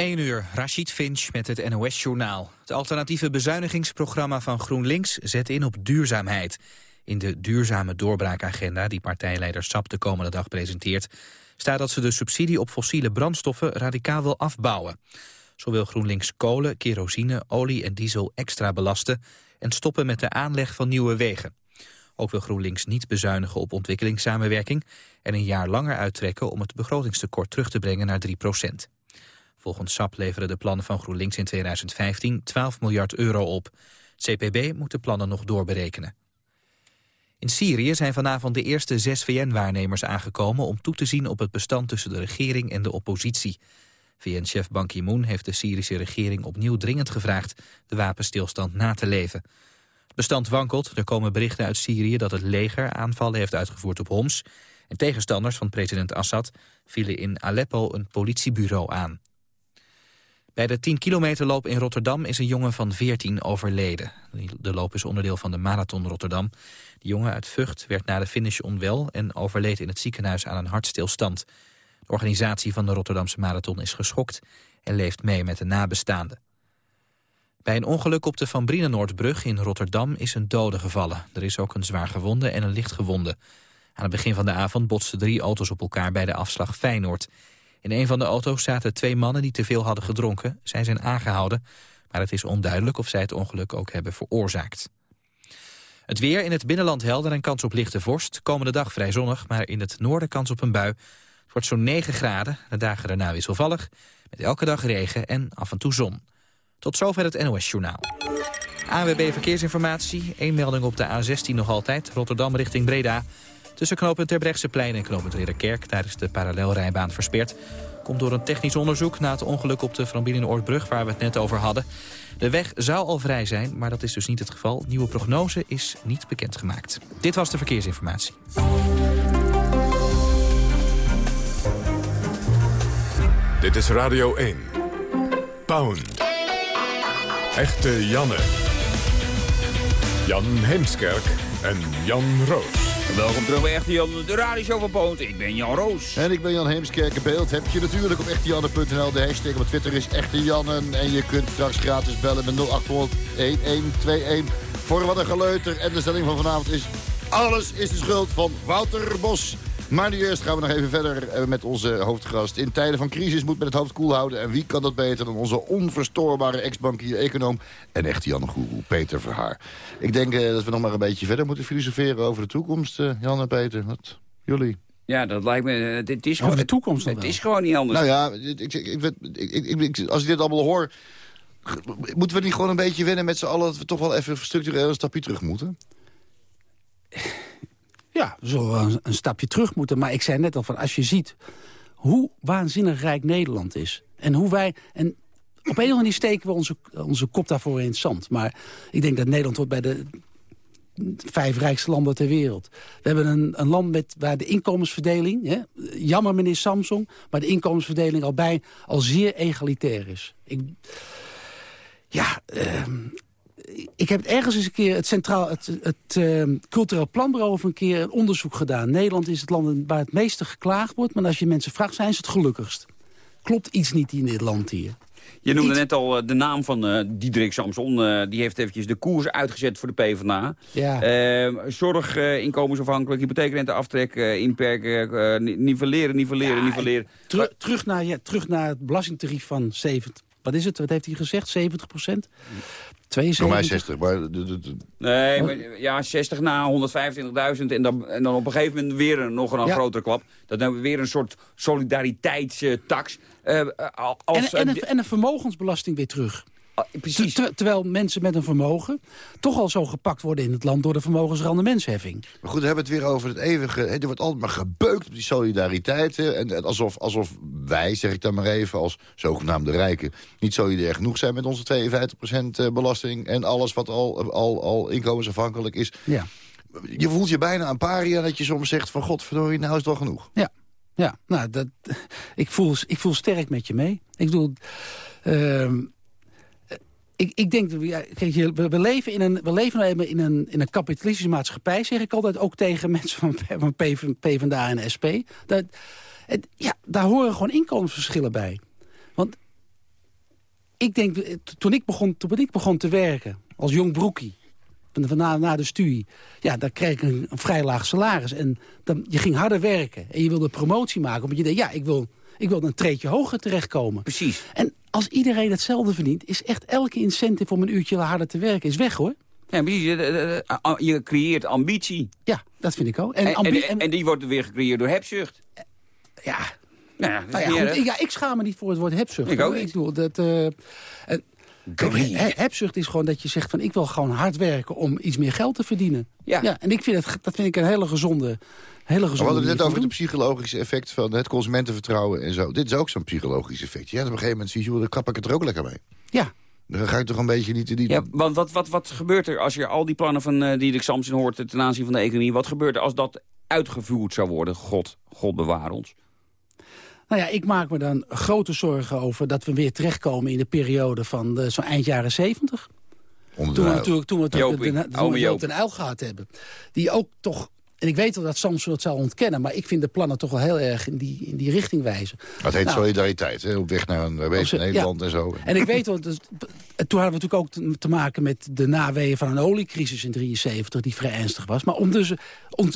1 uur, Rashid Finch met het NOS-journaal. Het alternatieve bezuinigingsprogramma van GroenLinks zet in op duurzaamheid. In de duurzame doorbraakagenda die partijleider Sap de komende dag presenteert... staat dat ze de subsidie op fossiele brandstoffen radicaal wil afbouwen. Zo wil GroenLinks kolen, kerosine, olie en diesel extra belasten... en stoppen met de aanleg van nieuwe wegen. Ook wil GroenLinks niet bezuinigen op ontwikkelingssamenwerking... en een jaar langer uittrekken om het begrotingstekort terug te brengen naar 3 procent. Volgens SAP leveren de plannen van GroenLinks in 2015 12 miljard euro op. CPB moet de plannen nog doorberekenen. In Syrië zijn vanavond de eerste zes VN-waarnemers aangekomen... om toe te zien op het bestand tussen de regering en de oppositie. VN-chef Ban Ki-moon heeft de Syrische regering opnieuw dringend gevraagd... de wapenstilstand na te leven. Het bestand wankelt. Er komen berichten uit Syrië dat het leger aanvallen heeft uitgevoerd op Homs. En tegenstanders van president Assad vielen in Aleppo een politiebureau aan. Bij de 10 kilometer loop in Rotterdam is een jongen van 14 overleden. De loop is onderdeel van de Marathon Rotterdam. De jongen uit Vught werd na de finish onwel en overleed in het ziekenhuis aan een hartstilstand. De organisatie van de Rotterdamse Marathon is geschokt en leeft mee met de nabestaanden. Bij een ongeluk op de Van Brienenoordbrug in Rotterdam is een dode gevallen. Er is ook een zwaar gewonde en een licht gewonde. Aan het begin van de avond botsten drie auto's op elkaar bij de afslag Feyenoord. In een van de auto's zaten twee mannen die te veel hadden gedronken. Zij zijn aangehouden, maar het is onduidelijk of zij het ongeluk ook hebben veroorzaakt. Het weer in het binnenland helder en kans op lichte vorst. Komende dag vrij zonnig, maar in het noorden kans op een bui. Het wordt zo'n 9 graden, de dagen daarna wisselvallig. Met elke dag regen en af en toe zon. Tot zover het NOS-journaal. AWB Verkeersinformatie. Eén melding op de A16 nog altijd. Rotterdam richting Breda. Tussen knooppunt Terbrechtseplein en knooppunt Ridderkerk... daar is de parallelrijbaan versperd. Komt door een technisch onderzoek na het ongeluk op de Van Oordbrug... waar we het net over hadden. De weg zou al vrij zijn, maar dat is dus niet het geval. Nieuwe prognose is niet bekendgemaakt. Dit was de verkeersinformatie. Dit is Radio 1. Pound. Echte Janne. Jan Heemskerk en Jan Roos. Welkom terug bij Echte Jan, de radioshow van Poont. Ik ben Jan Roos. En ik ben Jan Heemskerk. Beeld heb je natuurlijk op echtejanne.nl. De hashtag op Twitter is Echte Jannen. En je kunt straks gratis bellen met 0800 1121. Voor wat een geleuter. En de stelling van vanavond is... Alles is de schuld van Wouter Bos. Maar nu eerst gaan we nog even verder eh, met onze hoofdgast. In tijden van crisis moet men het hoofd koel houden. En wie kan dat beter dan onze onverstoorbare ex-bankier, econoom... en echt Jan Goeroe, Peter Verhaar. Ik denk uh, dat we nog maar een beetje verder moeten filosoferen over de toekomst. Uh, Jan en Peter, wat jullie? Ja, dat lijkt me... Dit is over de toekomst Het is gewoon niet anders. Nou ja, ik, ik, ik, als ik dit allemaal hoor... Moeten we niet gewoon een beetje wennen met z'n allen... dat we toch wel even structureel een stapje terug moeten? Ja, we zullen een, stapje terug moeten. Maar ik zei net al van, als je ziet hoe waanzinnig rijk Nederland is... en hoe wij... En op een of andere manier steken we onze, onze kop daarvoor in het zand. Maar ik denk dat Nederland wordt bij de vijf rijkste landen ter wereld. We hebben een, een land met, waar de inkomensverdeling... Hè, jammer meneer Samsung, maar de inkomensverdeling al, bij, al zeer egalitair is. Ik, ja, uh, ik heb ergens eens een keer het Centraal, het, het uh, Cultureel Planbureau over een keer een onderzoek gedaan. Nederland is het land waar het meeste geklaagd wordt, maar als je mensen vraagt, zijn ze het gelukkigst. Klopt iets niet in dit land hier? Je noemde net al uh, de naam van uh, Diederik Samson. Uh, die heeft eventjes de koers uitgezet voor de PvdA. Ja. Ehm, zorg, inkomensafhankelijk, hypotheekrente aftrek, inperken, nivelleren, nivelleren, ja, nivelleren. Teru terug, naar, ja, terug naar het belastingtarief van 70. Wat is het? Wat heeft hij gezegd? 70 procent? 72? Voor mij 60, maar... Nee, maar, ja, 60 na 125.000 en dan, en dan op een gegeven moment weer een, nog een, ja. grotere klap. Dan hebben we weer een soort solidariteitstax. Uh, als, en, en, en een vermogensbelasting weer terug. Ah, terwijl mensen met een vermogen toch al zo gepakt worden in het land... door de vermogensrendementsheffing. Maar goed, we hebben het weer over het eeuwige... er wordt altijd maar gebeukt op die solidariteit. En, alsof, alsof wij, zeg ik dan maar even, als zogenaamde rijken... niet solidair genoeg zijn met onze 52% eh, belasting... en alles wat al, al, al inkomensafhankelijk is. Ja. Je voelt je bijna een paria dat je soms zegt van... godverdorie, nou is het wel genoeg. Ja, ja nou, dat, ik, voel, ik voel sterk met je mee. Ik bedoel... Uh, ik, ik denk, ja, kijk, we, we, leven in een, we leven in een, in een kapitalistische maatschappij, zeg ik altijd, ook tegen mensen van, van PvdA en SP. Dat, het, ja, daar horen gewoon inkomensverschillen bij. Want ik denk, eh, toen ik begon, toen ik begon te werken als jong broekie... Na, na de studie, ja, dan kreeg ik een, een, vrij laag salaris. En dan, je ging harder werken en je wilde promotie maken. Omdat je denkt, ja, ik wil, ik wil een treetje hoger terechtkomen. Precies. En als iedereen hetzelfde verdient... is echt elke incentive om een uurtje harder te werken is weg, hoor. Ja, precies. Je creëert ambitie. Ja, dat vind ik ook. En, en, en die wordt weer gecreëerd door hebzucht. Ja, nou ja, nou ja, goed, ik, ja, ik schaam me niet voor het woord hebzucht. Ik ook Ik bedoel, dat, uh, Kijk, hebzucht is gewoon dat je zegt van ik wil gewoon hard werken om iets meer geld te verdienen. Ja. ja en ik vind het, dat vind ik een hele gezonde, hele gezonde We hadden het net over het psychologische effect van het consumentenvertrouwen en zo. Dit is ook zo'n psychologisch effect. Ja, op een gegeven moment zie je, dan kap ik het er ook lekker mee. Ja. Dan ga ik toch een beetje niet... niet... Ja, want wat, wat, wat gebeurt er als je al die plannen van uh, Diederik Samson hoort ten aanzien van de economie? Wat gebeurt er als dat uitgevoerd zou worden? God, God bewaar ons. Nou ja, ik maak me dan grote zorgen over dat we weer terechtkomen in de periode van zo'n eind jaren zeventig. Toen we natuurlijk toen we Jopie, de, de, de, Joop en Uil gehad hebben. Die ook toch en ik weet wel dat Samson het zal ontkennen... maar ik vind de plannen toch wel heel erg in die, in die richting wijzen. Dat heet nou, solidariteit, hè? op weg naar een wees Nederland ja. en zo. En ik weet wel, dus, toen hadden we natuurlijk ook te, te, maken met de naweeën van een oliecrisis in 73... die vrij ernstig was. Maar ondertussen,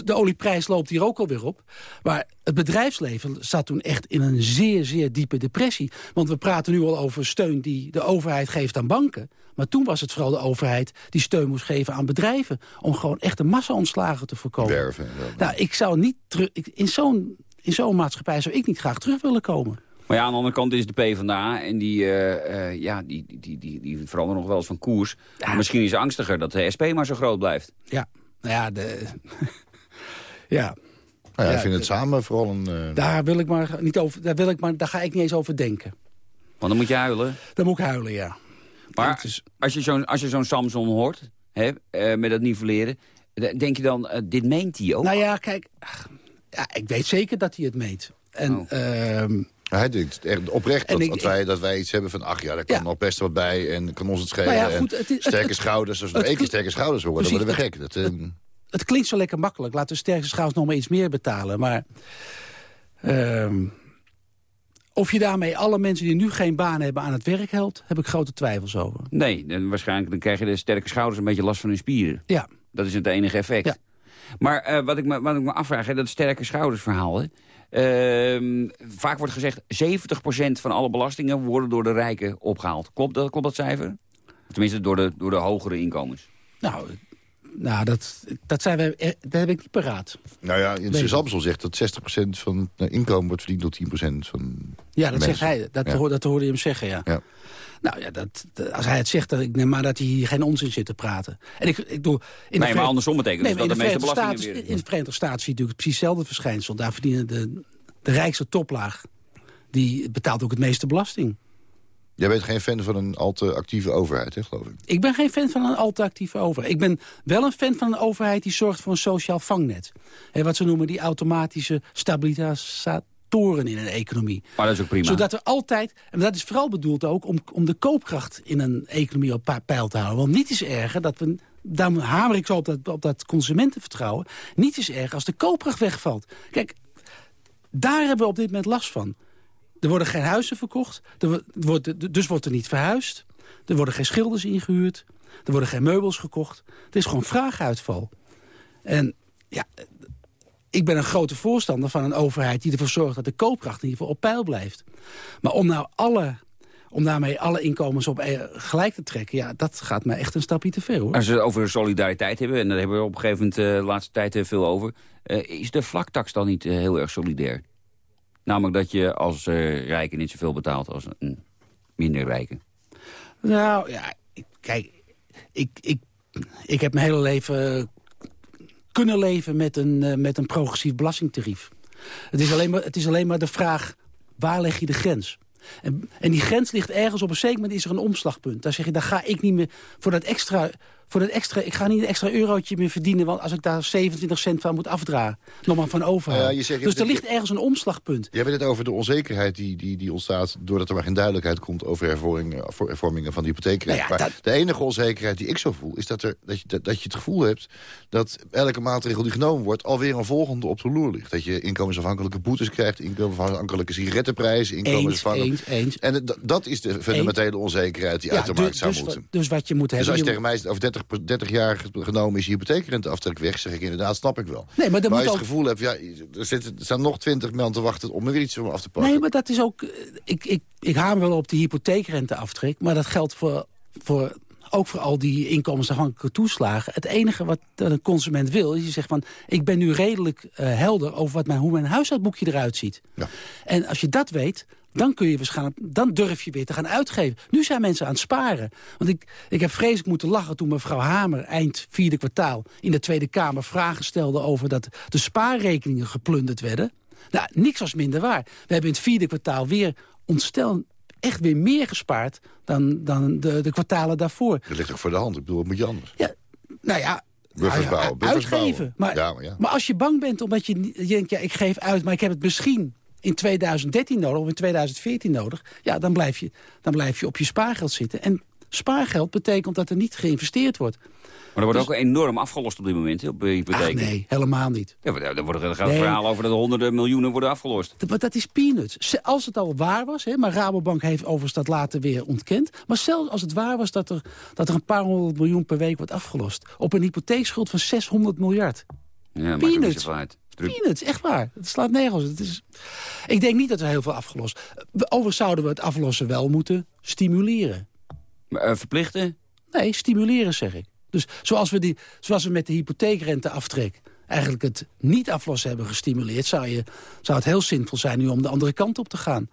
de olieprijs loopt hier ook alweer op. Maar het bedrijfsleven zat toen echt in een zeer, zeer diepe depressie. Want we praten nu al over steun die de overheid geeft aan banken. Maar toen was het vooral de overheid die steun moest geven aan bedrijven... om gewoon echt een massa-ontslagen te voorkomen. Werven. Nou, ik zou niet terug... In zo'n in zo'n maatschappij zou ik niet graag terug willen komen. Maar ja, aan de andere kant is de PvdA en die, uh, uh, ja, die, die, die, die veranderen nog wel eens van koers. Ja. Misschien is ze angstiger dat de SP maar zo groot blijft. Ja, nou ja, de... ja. Nou ja, ik vind het samen vooral een... Uh... Daar wil ik maar niet over... Daar, wil ik maar, daar ga ik niet eens over denken. Want dan moet je huilen? Dan moet ik huilen, ja. Maar is... als je zo'n zo'n Samson hoort, hè, uh, met dat nivelleren... denk je dan, uh, dit meent hij ook? Nou ja, kijk... Ja, ik weet zeker dat hij het meent. En... Oh. Uh, hij denkt echt oprecht dat, ik, dat, wij, dat wij iets hebben van... ach ja, daar kan ja. nog best wat bij en kan ons het schelen. Nou ja, goed, het is, sterke het, schouders, als we één keer sterke schouders horen, dan worden we gek. Dat, uh... het klinkt zo lekker makkelijk. Laten we sterke schouders nog maar iets meer betalen. Maar... Uh, of je daarmee alle mensen die nu geen baan hebben aan het werk helpt... heb ik grote twijfels over. Nee, dan waarschijnlijk dan krijg je de sterke schouders een beetje last van hun spieren. Ja. Dat is het enige effect. Ja. Maar uh, wat, ik me, wat ik me afvraag, hè, dat sterke schoudersverhaal... Hè, uh, vaak wordt gezegd, 70% van alle belastingen worden door de rijken opgehaald. Klopt dat, klopt dat cijfer? Tenminste, door de, door de hogere inkomens. Nou, nou dat, dat, zijn we, dat heb ik niet paraat. Nou ja, in Samson zegt dat 60% van het inkomen wordt verdiend door 10% van Ja, dat mensen. zegt hij. Dat, ja. dat hoorde je hem zeggen, ja. ja. Nou ja, dat, dat, als hij het zegt, dat ik neem maar dat hij hier geen onzin zit te praten. En ik, ik doe, in nee, maar andersom betekent nee, dus dat de, de meeste belastingen Staten, weer... In de Verenigde Staten zie je natuurlijk precies hetzelfde verschijnsel. Daar verdienen de, de rijkste toplaag, die betaalt ook het meeste belasting. Jij bent geen fan van een al te actieve overheid, hè, geloof ik? Ik ben geen fan van een al te actieve overheid. Ik ben wel een fan van een overheid die zorgt voor een sociaal vangnet. He, wat ze noemen die automatische stabilisatoren in een economie. Maar dat is ook prima. Zodat er altijd, en dat is vooral bedoeld ook om, om de koopkracht in een economie op peil te houden. Want niet is erger dat we daar hamer ik zo op dat, op dat consumentenvertrouwen. Niet is erg als de koopkracht wegvalt. Kijk, daar hebben we op dit moment last van. Er worden geen huizen verkocht, er wordt, dus wordt er niet verhuisd. Er worden geen schilders ingehuurd, er worden geen meubels gekocht. Het is gewoon vraaguitval. En ja, ik ben een grote voorstander van een overheid... die ervoor zorgt dat de koopkracht in ieder geval op peil blijft. Maar om nou alle om daarmee alle inkomens op gelijk te trekken... ja, dat gaat mij echt een stapje te ver, hoor. Als we het over solidariteit hebben... en daar hebben we op een gegeven moment uh, de laatste tijd uh, veel over... Is de vlaktax dan niet heel erg solidair? Namelijk dat je als rijke niet zoveel betaalt als een minder rijke. Nou, ja, kijk, ik, ik, ik heb mijn hele leven kunnen leven met een, met een progressief belastingtarief. Het is, alleen maar, het is alleen maar de vraag, waar leg je de grens? En, en, die grens ligt ergens op een zeker moment is er een omslagpunt. Daar zeg je, daar ga ik niet meer voor dat extra voor dat extra, ik ga niet een extra eurotje meer verdienen... want als ik daar 27 cent van moet afdragen, nog maar van overhouden. Zegt- dus er ligt ergens een omslagpunt. Je hebt het over de onzekerheid die, die, die ontstaat... doordat er maar geen duidelijkheid komt over hervormingen, voor hervormingen van de hypotheekrecht. Nou ja, maar dat- de enige onzekerheid die ik zo voel... is dat, er, dat, je, dat, dat je het gevoel hebt dat elke maatregel die genomen wordt... alweer een volgende op de loer ligt. Dat je inkomensafhankelijke boetes krijgt... inkomensafhankelijke sigarettenprijzen, Eens, inkomensafhankelijke... eens, eens. En het- dat is de fundamentele onzekerheid die uit de markt zou dus, moeten. wat- dus wat je moet Dus hebben... als je je tegen mij zegt, over 30, 30 jaar genomen is je hypotheekrenteaftrek weg... zeg ik inderdaad, snap ik wel. Nee, maar maar moet als je ook- het gevoel hebt, ja, er, zitten, er staan nog 20 mensen te wachten om er weer iets om af te pakken. Nee, maar dat is ook... eh, Ik, ik, ik hamer wel op die hypotheekrenteaftrek, maar dat geldt voor, voor, ook voor al die inkomensafhankelijke toeslagen. Het enige wat een consument wil, is je zegt van... ik ben nu redelijk eh, helder over wat mijn, hoe mijn huishoudboekje eruit ziet. Ja. En als je dat weet, dan, kun je waarschijnlijk, dan durf je weer te gaan uitgeven. Nu zijn mensen aan het sparen. Want ik, ik heb vreselijk moeten lachen toen mevrouw Hamer... eind vierde kwartaal in de Tweede Kamer vragen stelde... over dat de spaarrekeningen geplunderd werden. Nou, niks was minder waar. We hebben in het vierde kwartaal weer ontstellend echt weer meer gespaard dan, dan de, de kwartalen daarvoor. Dat ligt ook voor de hand. Ik bedoel, wat moet je anders? Ja, nou ja, Buffers nou ja, bouwen, buffers uitgeven. bouwen. Maar, Ja, maar ja. maar als je bang bent omdat je, je denkt, ja, ik geef uit... maar ik heb het misschien in 2013 nodig of in 2014 nodig... ja, dan blijf je, dan blijf je op je spaargeld zitten. En spaargeld betekent dat er niet geïnvesteerd wordt. Maar er wordt ook enorm afgelost op dit moment op Ach, hypotheken. nee, helemaal niet. Ja, er, wordt, er gaat Nee. verhaal over dat er honderden miljoenen worden afgelost. Dat- Maar dat is peanuts. Als het al waar was, hè, maar Rabobank heeft overigens dat later weer ontkend. Maar zelfs als het waar was dat er, dat er een paar honderd miljoen per week wordt afgelost. Op een hypotheekschuld van 600 miljard. Ja, Peanuts. niet zo uit. Druk- Peanuts, echt waar. Het slaat nergens. Het is... Ik denk niet dat er heel veel afgelost. Overigens zouden we het aflossen wel moeten stimuleren. Eh, verplichten? Nee, stimuleren zeg ik. Dus zoals we, die, zoals we met de hypotheekrenteaftrek eigenlijk het niet aflossen hebben gestimuleerd... Zou, je, zou het heel zinvol zijn nu om de andere kant op te gaan.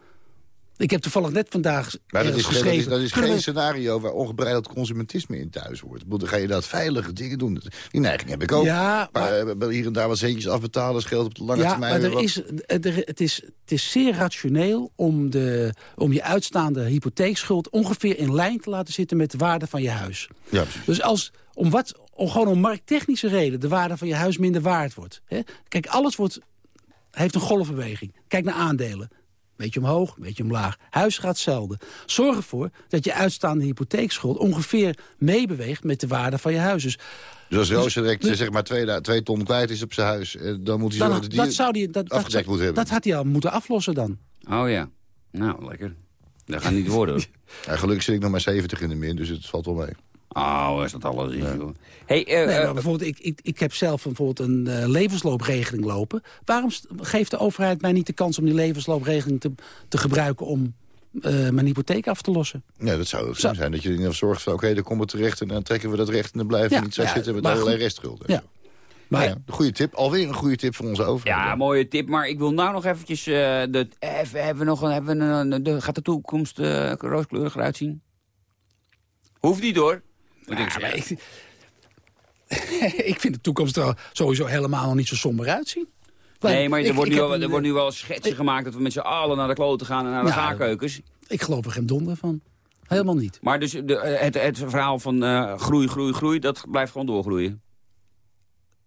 Ik heb toevallig net vandaag Maar dat is, dat geschreven... is, dat is geen we- scenario waar ongebreideld consumentisme in thuis hoort. Dan ga je dat veilige dingen doen. Die neiging heb ik ook. Ja, maar, eh, hier en daar wat centjes afbetalen scheelt op de lange ja, termijn. maar er wat. is, er, het, is, het is zeer rationeel om, de, om je uitstaande hypotheekschuld... ongeveer in lijn te laten zitten met de waarde van je huis. Ja, precies. Dus als om wat, om gewoon om markttechnische reden... de waarde van je huis minder waard wordt. Hè? Kijk, alles wordt, heeft een golfbeweging. Kijk naar aandelen. Beetje omhoog, beetje omlaag. Huis gaat zelden. Zorg ervoor dat je uitstaande hypotheekschuld... ongeveer meebeweegt met de waarde van je huis. Dus Dus als Roos direct dus- zeg maar twee, twee ton kwijt is op zijn huis... eh, dan moet hij dan, zorgen dat zou die, dat, afgedekt zou- moet hebben. dat had hij al moeten aflossen dan. Oh ja. Nou, lekker. Dat gaat niet worden. Ja, gelukkig zit ik nog maar 70 in de min, dus het valt wel mee. Oh, is dat alles? is, joh. Hey, eh, Nee, eh, maar bijvoorbeeld, ik, ik, ik heb zelf bijvoorbeeld een eh, levensloopregeling lopen. Waarom geeft de overheid mij niet de kans om die levensloopregeling te, te gebruiken... om eh, mijn hypotheek af te lossen? Ja, dat zou het Zo. zijn. Dat je in geval zorgt van, oké, dan komt het terecht... en dan trekken we dat recht en dan blijven we Ja, niet zo ja, zitten met allerlei restschulden. Ja. Maar Ja, een goede tip. Alweer een goede tip van onze overheid. ja, mooie tip. Maar ik wil nou nog eventjes... eh, de, even, hebben we nog een, hebben we een, de, gaat de toekomst eh rooskleurig eruit zien? Hoeft niet hoor. Ik Ja, maar zeggen. ik, ik vind de toekomst er sowieso helemaal niet zo somber uitzien. Nee, maar er, ik, wordt, nu wel, er een- wordt nu wel schetsen gemaakt... dat we met z'n allen naar de kloten gaan en naar de Ja, gaarkeukens. Ik geloof er geen donder van. Helemaal niet. Maar dus de, het, het verhaal van eh, groei, groei, groei... dat blijft gewoon doorgroeien.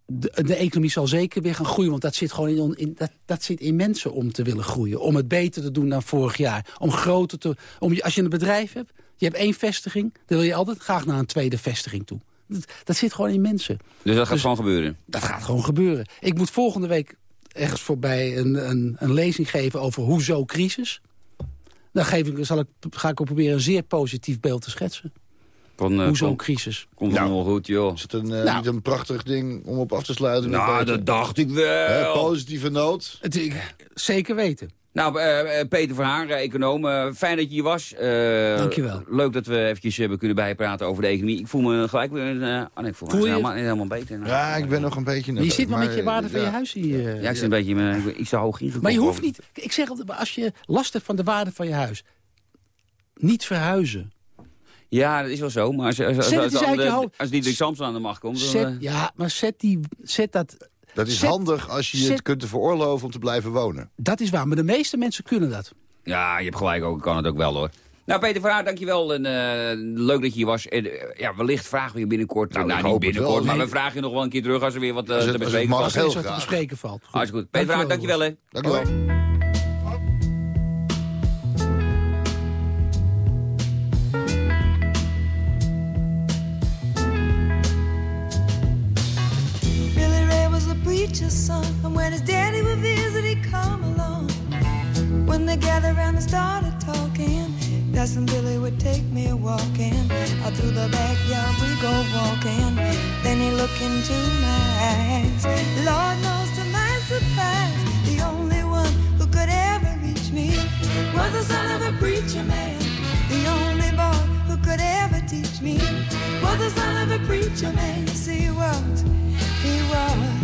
De, de economie zal zeker weer gaan groeien. Want dat zit gewoon in, in- dat, dat zit in mensen om te willen groeien. Om het beter te doen dan vorig jaar. Om groter te... Om, als je een bedrijf hebt, je hebt één vestiging... dan wil je altijd graag naar een tweede vestiging toe. Dat, dat zit gewoon in mensen. Dus dat gaat Dus- gewoon gebeuren. Dat gaat gewoon gebeuren. Ik moet volgende week ergens voorbij een, een, een lezing geven over hoezo crisis. Dan geef ik, zal ik, ga ik ook proberen een zeer positief beeld te schetsen. Van, eh, hoezo komt, crisis? komt Nou. allemaal goed, joh. Is het een, eh, Nou. niet een prachtig ding om op af te sluiten? Nou, dat dacht ik Hè, wel. positieve noot. Het, ik- zeker weten. Nou, eh, eh, Peter Verhaar, econoom. eh, fijn dat je hier was. Eh, Dankjewel. Leuk dat we eventjes hebben kunnen bijpraten over de economie. Ik voel me gelijk weer... eh oh nee, ik voel me helemaal, helemaal beter. Nou, Ja, ik ben nog een beetje... Maar je zit maar met je waarde van ja. je huis hier. Ja, ik zit een beetje met, ik ben iets te hoog ingekomen. Maar je hoeft niet... Ik zeg altijd, als je last hebt van de waarde van je huis... niet verhuizen. Ja, dat is wel zo. Maar als, als, als, Zet het als, Diederik Samson aan de macht komt... Dan, Zet, eh, ja, maar zet, die, zet dat... Dat is Zet- handig als je je het kunt veroorloven om te blijven wonen. Dat is waar, maar de meeste mensen kunnen dat. ja, je hebt gelijk ook. Ik kan het ook wel, hoor. Nou, Peter van Aert, dankjewel. En, eh, leuk dat je hier was. En, eh, ja, wellicht vragen we je binnenkort. Nou, Nou, ik niet hoop het binnenkort, wel. maar Nee. we vragen je nog wel een keer terug als er weer wat eh, Als het- te als het bespreken mag, valt. heel Alles wat te bespreken valt. Goed. Hartstikke goed. Peter van Aert, dankjewel hè. Dank u preacher's son, and when his daddy would visit, he'd come along. When they gathered around and started talking, that's when Billy would take me walking. Out through the backyard we go walking. Then he looked into my eyes. Lord knows to my surprise, the only one who could ever reach me was the son of a preacher man. The only boy who could ever teach me was the son of a preacher man. He was. He was.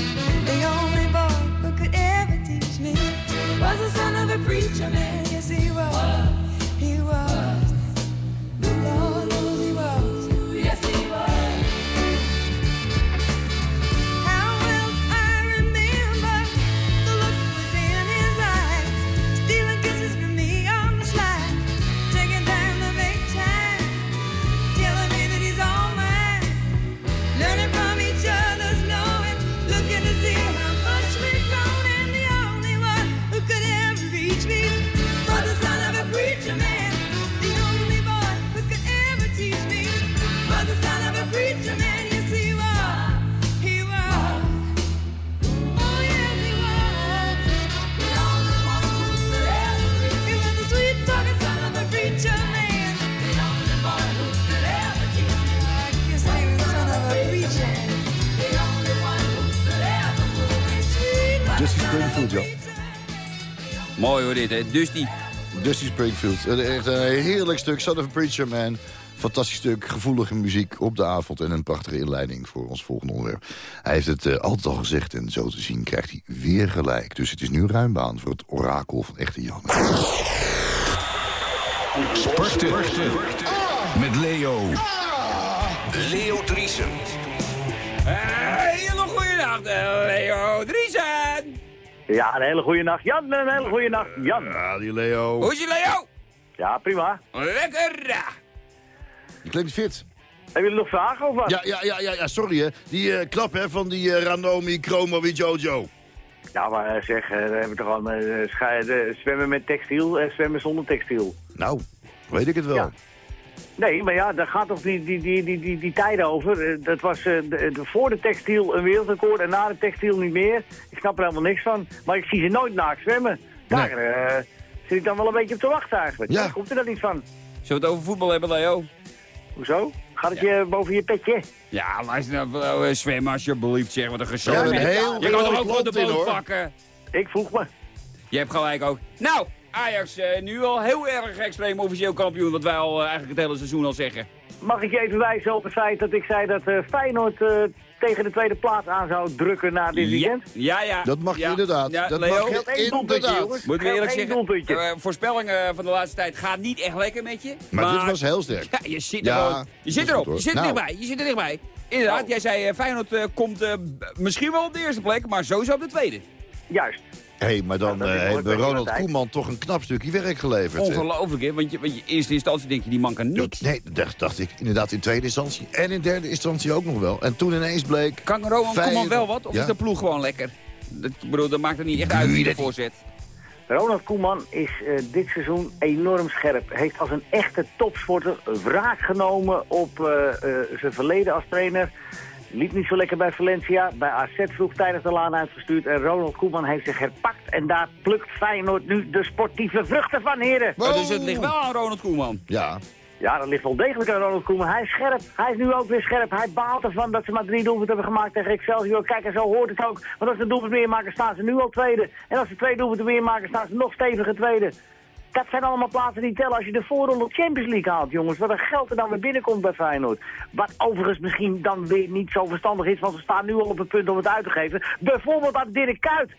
Dusty Springfield, ja. Mooi hoor dit, hè. Dusty. Dusty Springfield. Echt een heerlijk stuk. Son of a Preacher Man. Fantastisch stuk, gevoelige muziek op de avond... en een prachtige inleiding voor ons volgende onderwerp. Hij heeft het eh, altijd al gezegd en zo te zien krijgt hij weer gelijk. Dus het is nu ruim baan voor het orakel van echte Jan. Sporten. Met Leo. Leo Driesen. Hele goeiedag, eh, Leo Driesen. Ja, een hele goede nacht. Jan, een hele goede nacht. Jan. Ja, die Leo. Hoe is je, Leo? Ja, prima. Lekker. Je klinkt fit. Hebben jullie nog vragen of wat? Ja, ja, ja, ja, ja sorry hè. Die eh, knap hè, van die eh, Ranomi, Chromo, Jojo. Ja, maar eh, zeg, eh, we hebben toch al eh, scheiden, zwemmen met textiel en zwemmen zonder textiel. Nou, weet ik het wel. Ja. Nee, maar ja, daar gaat toch die, die, die, die, die, die tijden over. Eh, Dat was eh, de, de- voor de textiel een wereldrecord en na de textiel niet meer. Ik snap er helemaal niks van. Maar ik zie ze nooit naakt zwemmen. Daar Nee. eh, zit ik dan wel een beetje op te wachten eigenlijk. Ja. Daar komt er dat niet van. Zullen we het over voetbal hebben, Leo? Hoezo? Gaat het je boven je petje? Ja, luister nou, eh, zwemmen alsjeblieft, zeg, wat een gezellig. heel Je kan toch ook wel de boot pakken? Ik vroeg me. Je hebt gelijk ook. Nou, Ajax eh, nu al heel erg extreem officieel kampioen, wat wij al eh, eigenlijk het hele seizoen al zeggen. Mag ik je even wijzen op het feit dat ik zei dat eh, Feyenoord tegen de tweede plaats aan zou drukken na dit weekend? ja, ja. Dat mag je Ja. inderdaad. Ja, Dat Leo, mag je één inderdaad. Moeten we eerlijk zeggen, eh, voorspellingen van de laatste tijd gaat niet echt lekker met je. Maar dit was heel sterk. Ja, je zit, er, je zit erop, goed, je zit er. Nou. dichtbij, je zit er dichtbij. Inderdaad, jij zei Feyenoord komt misschien wel op de eerste plek, maar sowieso op de tweede. Juist. Hé, hey, maar dan Ja, eh, bij Ronald Koeman toch een knap stukje werk geleverd. hè? Ongelooflijk, hè? Want je, want je in eerste instantie denk je, die man kan niks. Nee, dat dacht ik inderdaad in tweede instantie. En in derde instantie ook nog wel. En toen ineens bleek... Kan Rowan Koeman wel wat? Of Ja. is de ploeg gewoon lekker? Dat, ik bedoel, dat maakt het niet echt uit wie de voorzet. Ronald Koeman is eh, dit seizoen enorm scherp. Heeft als een echte topsporter wraak genomen op eh, eh, zijn verleden als trainer. Liep niet zo lekker bij Valencia. Bij AZ vroeg tijdens de laan uitgestuurd. En Ronald Koeman heeft zich herpakt. En daar plukt Feyenoord nu de sportieve vruchten van, heren. Dus het ligt wel aan Ronald Koeman. Ja, Ja, dat ligt wel degelijk aan Ronald Koeman. Hij is scherp. Hij is nu ook weer scherp. Hij baalt ervan dat ze maar drie doelpunten hebben gemaakt tegen Excelsior. Kijk, en zo hoort het ook. Want als ze doelpunt meer maken, staan ze nu al tweede. En als ze twee doelpunten meer maken, staan ze nog steviger tweede. Dat zijn allemaal plaatsen die tellen als je de voorronde Champions League haalt, jongens. Wat een geld er dan weer binnenkomt bij Feyenoord. Wat overigens misschien dan weer niet zo verstandig is, want we staan nu al op het punt om het uit te geven. Bijvoorbeeld aan Dirk Kuyt.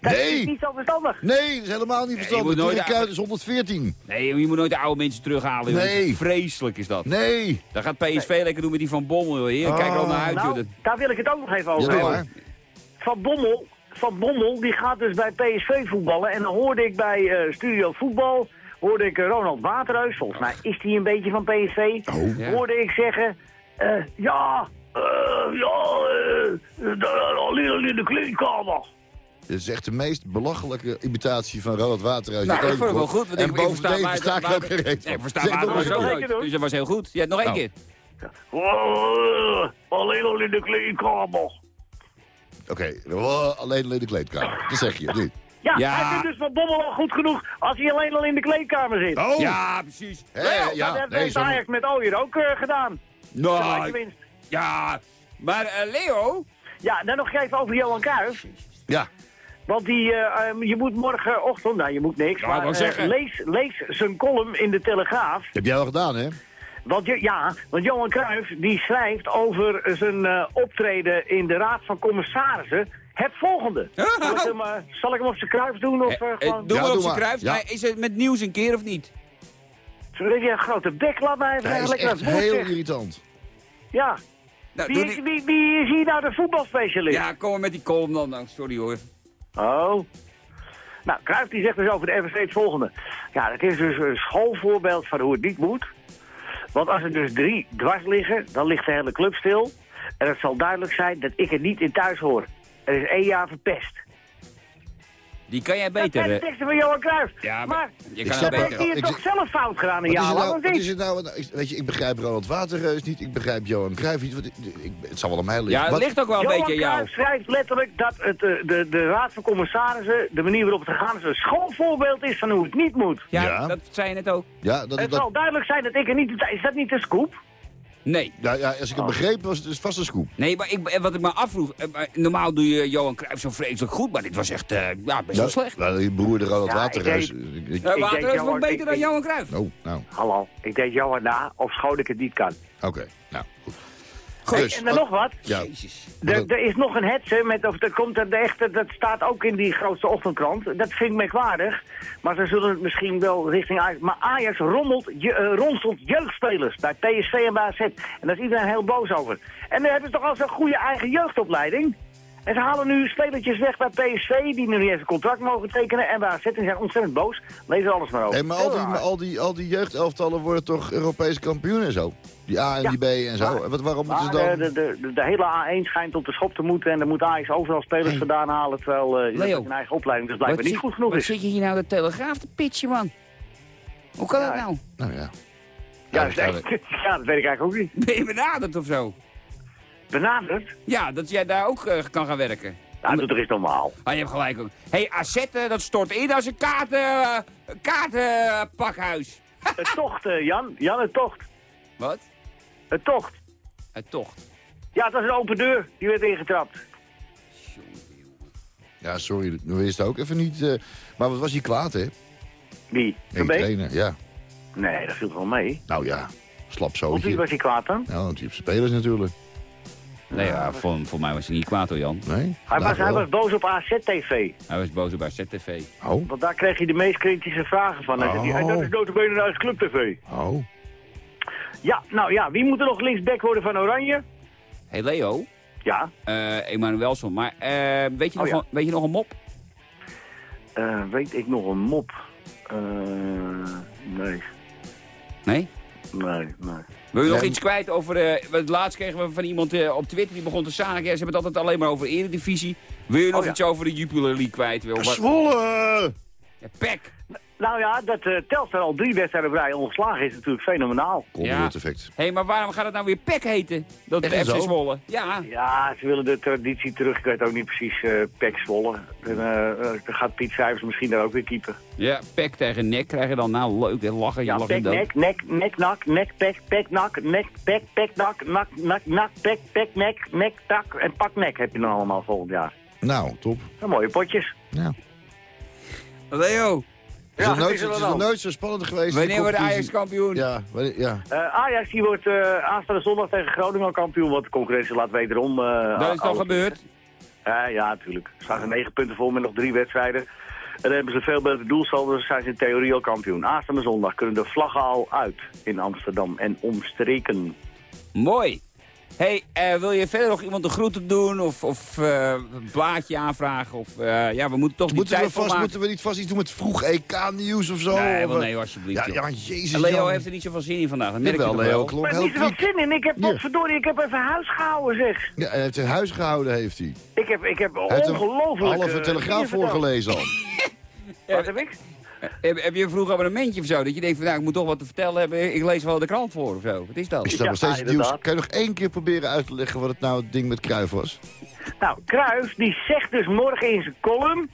Dat Nee. is niet zo verstandig. Nee, dat is helemaal niet verstandig. nooit Dirk Kuyt is 114. Nee, je moet nooit de oude mensen terughalen. jongens. Nee. Vreselijk is dat. Nee. Dan gaat PSV lekker doen met die Van Bommel. joh. Hier, kijk er al naar uit. joh. Nou, Dat- daar wil ik het ook nog even Ja, over hebben. maar. Van Bommel, van Bommel, die gaat dus bij PSV voetballen. En dan hoorde ik bij eh, Studio Voetbal, hoorde ik eh, Ronald Waterhuis, volgens mij is hij een beetje van PSV. Oh. Ja. Hoorde ik zeggen, eh, ja, ja, alleen al in de kleedkamer. Dit is echt de meest belachelijke imitatie van Ronald Waterhuis. Nou, die ik ik vond het wel goed. Want En ik, ik versta bovendien versta ik er ook geen reet Nee, ik versta ook. Dus dat was heel goed. Ja, nog één Nou. keer. Oh, alleen al in de kleedkamer. Oké, oh, alleen in de kleedkamer. Dat zeg je, nu. Ja, Ja. hij vindt dus van Bommel al goed genoeg als hij alleen al in de kleedkamer zit. Oh! Ja, precies. Wel, ja, dat nee, heeft zo- Ajax met Ooyer ook eh, gedaan. Nou, ja. Maar eh, Leo... Ja, dan nog even over Johan Cruijff. ja. Want die, eh, ehm, je moet morgenochtend, nou je moet niks, Ja, maar zeggen. lees, lees zijn column in de Telegraaf. Heb jij al gedaan, hè? Want je, ja, want Johan Cruijff die schrijft over zijn eh, optreden in de Raad van Commissarissen het volgende. Zal ik hem, eh, zal ik hem op zijn kruif doen of eh, Eh, eh, gewoon... doe Ja, op zijn maar. kruif. Ja. Maar is het met nieuws een keer of niet? Zullen we een grote bek laat mij even Hij is echt heel irritant. Ja. Nou, Wie, die- wie, wie is hier nou de voetbalspecialist? Ja, kom maar met die column dan. Nou, sorry hoor. Oh. Nou, Cruijff die zegt dus over de RVC het volgende. Ja, het is dus een schoolvoorbeeld van hoe het niet moet. Want als er dus drie dwars liggen, dan ligt de hele club stil. En het zal duidelijk zijn dat ik er niet in thuis hoor. Er is één jaar verpest. Die kan jij Dat beter... zijn de teksten van Johan Cruijff. Ja, maar maar je kan het heeft beter... hij toch zelf fout gedaan een is, jaar lang, nou, is het nou? ik- Weet je, ik begrijp Ronald Waterreus niet. Ik begrijp Johan Cruijff niet. Wat, ik, ik- het zal wel aan mij liggen. Ja, het Wat- ligt ook wel een Johan beetje aan jou. Cruijff schrijft letterlijk dat het, eh, de, de Raad van Commissarissen, de manier waarop het gegaan is, een schoolvoorbeeld is van hoe het niet moet. Ja, Ja. dat zei je net ook. Ja, dat, Het dat, zal duidelijk zijn dat ik er niet in. Is dat niet de scoop? Nee. ja, ja, als ik het Oh. begreep, was het dus vast een scoop. Nee, maar ik, wat ik me afvroeg... eh, Normaal doe je Johan Cruijff zo vreselijk goed, maar dit was echt eh, ja, best wel slecht. Nou, die broer de Ronald Ja, Waterreus. ik ik- ik- Uh, denk Water is Johan- wel beter ik- dan ik- Johan Cruijff. Oh, nou, Hallo, ik deed Johan na, of schoon ik het niet kan. oké. Nou, goed. Hey, Dus, en dan nog wat. Ja, Jezus. Er, er is nog een hetze, met, of er komt er de echte, dat staat ook in die grootste ochtendkrant. Dat vind ik merkwaardig. Maar ze zullen het misschien wel richting Ajax. Maar Ajax rommelt, je, eh, ronselt jeugdspelers bij PSV en bij AZ. En daar is iedereen heel boos over. En dan hebben ze toch al zo'n goede eigen jeugdopleiding. En ze halen nu spelertjes weg bij PSV die nu niet eens een contract mogen tekenen. En bij AZ zijn ontzettend boos. Lees er alles maar over. Hey, maar al die, maar al, die, al die jeugdelftallen worden toch Europese kampioen en zo? Die A en Ja. die B en zo. Wat, waarom moeten ze dan... de, de, de, de hele A1 schijnt op de schop te moeten en dan moet Ajax overal spelers vandaan halen, terwijl eh Leo. een eigen opleiding dus blijkbaar niet zit- goed genoeg wat is. zit je hier nou de Telegraaf te pitchen, man? Hoe kan Ja. dat nou? Nou ja. Ja, Ja, dat, waarschijnlijk. ja, dat weet ik eigenlijk ook niet. Ben je benaderd of zo? Benaderd? Ja, dat jij daar ook eh, kan gaan werken. Doe toch eens normaal. Ah, je hebt gelijk ook. Hé, hey, AZ, eh, dat stort in als een kaarten, eh, kaartenpakhuis. Het tocht, Jan. Jan, het tocht. Wat? Het tocht. Het tocht. Ja, het was een open deur. Die werd ingetrapt. Ja, sorry, we wisten ook even niet... eh, maar wat was hij kwaad, hè? Wie? Beek? trainer, ja. Nee, dat viel wel mee. Nou ja, slap Of wie zootje. was hij kwaad dan? Nou, want je hebt spelers natuurlijk. Nee, ja, voor, voor mij was hij niet kwaad hoor, Jan. Nee? Hij, Nou, was, hij was boos op AZ-TV. Hij was boos op haar ZTV. Oh, Want daar kreeg hij de meest kritische vragen van. Hij zei, Oh. "Hey, dat is notabene een eigen club-tv. oh. Ja, nou ja, wie moet er nog linksback worden van Oranje? Hé hey, Leo, Ja, eh Emanuelson, maar eh, weet, je nog Oh, ja. een, weet je nog een mop? eh, weet ik nog een mop? Eh, nee, Nee? nee, nee. Wil je nog iets kwijt over... eh het laatst kregen we van iemand eh, op Twitter die begon te zagen. Ja, ze hebben het altijd alleen maar over eredivisie. Wil je nog Oh, ja. iets over de Jupiler League kwijt? Wil, wat, Zwolle! ja, Pek. Nou ja, dat eh Telstar al drie wedstrijden op rij ongeslagen is natuurlijk fenomenaal. Controleert effect. Hé, hey, maar waarom gaat het nou weer Pek heten? Dat Echt FC? Zwolle. Ja. Ja, ze willen de traditie terug. Ik weet ook niet precies. eh Pek Zwolle. En, eh, dan gaat Piet Cijfers misschien daar ook weer keeper. Ja, Pek tegen nek krijg je dan. Nou, leuk en lachen. Je Ja, pek, dood. nek, nek, nek, nak, nek, pek, pek, nak, nek, pek, pek, nak, nak, nak, nak, pek, pek, nek, nek, tak en pak, nek heb je dan allemaal volgend jaar. Nou, top. Dat mooie potjes. Ja. Leo, Ja, nooit, is er het is dan nog nooit zo spannend geweest. Wanneer wordt. Ajax kampioen? Ja, wanneer- ja. Eh, Ajax die wordt eh, aanstaande zondag tegen Groningen al kampioen, want de concurrentie laat wederom... eh, Dat is toch alles- gebeurd? Ja, ja, natuurlijk. Ze staan er negen punten voor met nog drie wedstrijden. En dan hebben ze veel beter doelsaldo, dus zijn ze in theorie al kampioen. Aanstaande zondag kunnen de vlaggen al uit in Amsterdam en omstreken. Mooi. Hey, eh, wil je verder nog iemand de groeten doen? Of, of eh, een plaatje aanvragen? Of, eh, ja, we moeten toch die Moeten we, tijd vast, volmaken. moeten we niet vast iets doen met vroeg EK-nieuws of zo? Nee, wel nee, alsjeblieft. Ja, ja, jezus. En Leo Jan. heeft er niet zoveel zin in vandaag. Dat merk Jawel, je toch Leo, wel? klonk Maar heel niet zoveel zin in. Ik heb, potverdorie, ik heb even huis gehouden, zeg. Ja, hij heeft zijn huis gehouden, heeft hij. Ik heb, ik heb Hij heeft een ongelooflijk... halve telegraaf voorgelezen al. Wat heb ik? Heb, heb je een vroeg abonnementje of zo? Dat je denkt van, nou, ik moet toch wat te vertellen hebben. Ik lees wel de krant voor of zo. Wat is dat? Ik sta nog steeds het nieuws. Kan je nog één keer proberen uit te leggen wat het nou het ding met Kruif was? Nou, Cruijff die zegt dus morgen in zijn column...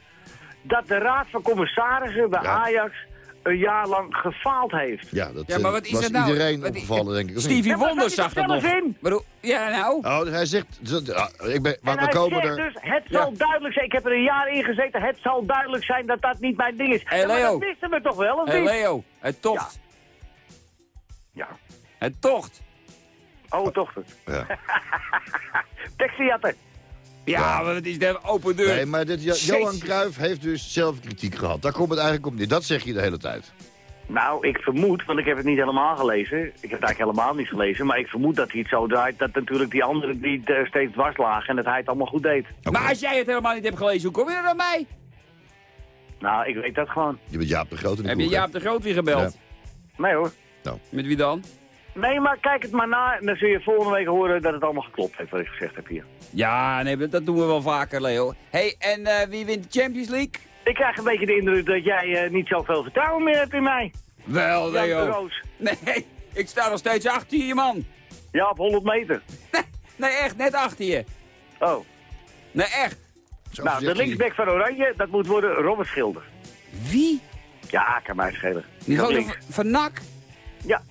dat de raad van commissarissen bij Ja. Ajax een jaar lang gefaald heeft. Ja, dat Ja, maar eh, wat is was dat nou? iedereen Wat- opgevallen, denk ik. Stevie Ja, Wonder zag dat er nog. in. Bedoel, ja, nou. Oh, dus hij zegt... dat- ah, ik ben, maar En we hij komen zegt er... dus, het Ja. zal duidelijk zijn, ik heb er een jaar in gezeten, het zal duidelijk zijn dat dat niet mijn ding is. Hey, Ja, maar Leo. dat wisten we toch wel, of Hé niet? Leo, het tocht. Ja. Het tocht. Oh, toch het. Ja. Tekstenjatten. Ja, maar het is de open deur. Nee, maar dit. Johan Cruijff heeft dus zelf kritiek gehad. Daar komt het eigenlijk op neer. Dat zeg je de hele tijd. Nou, ik vermoed, want ik heb het niet helemaal gelezen. Ik heb het eigenlijk helemaal niet gelezen. Maar ik vermoed dat hij het zo draait dat natuurlijk die anderen die eh, steeds dwars lagen en dat hij het allemaal goed deed. Maar als jij het helemaal niet hebt gelezen, hoe kom je er dan bij? Nou, ik weet dat gewoon. Je bent Jaap de Groot in de Heb je? Jaap de Groot weer gebeld? Nee hoor. Met wie dan? Nee, maar kijk het maar na en dan zul je volgende week horen dat het allemaal geklopt heeft wat ik gezegd heb hier. Ja, nee, dat doen we wel vaker, Leo. hey, en eh, wie wint de Champions League? Ik krijg een beetje de indruk dat jij eh, niet zoveel vertrouwen meer hebt in mij. Wel, Leo. Roos. Nee, ik sta nog steeds achter je, man. Ja, op 100 meter. Nee, echt, net achter je. Oh. Nee, echt. Zo Nou, de linksback van Oranje, dat moet worden Robert Schilder. Wie? Ja, kan mij schelen. Die grote van NAC? Ja,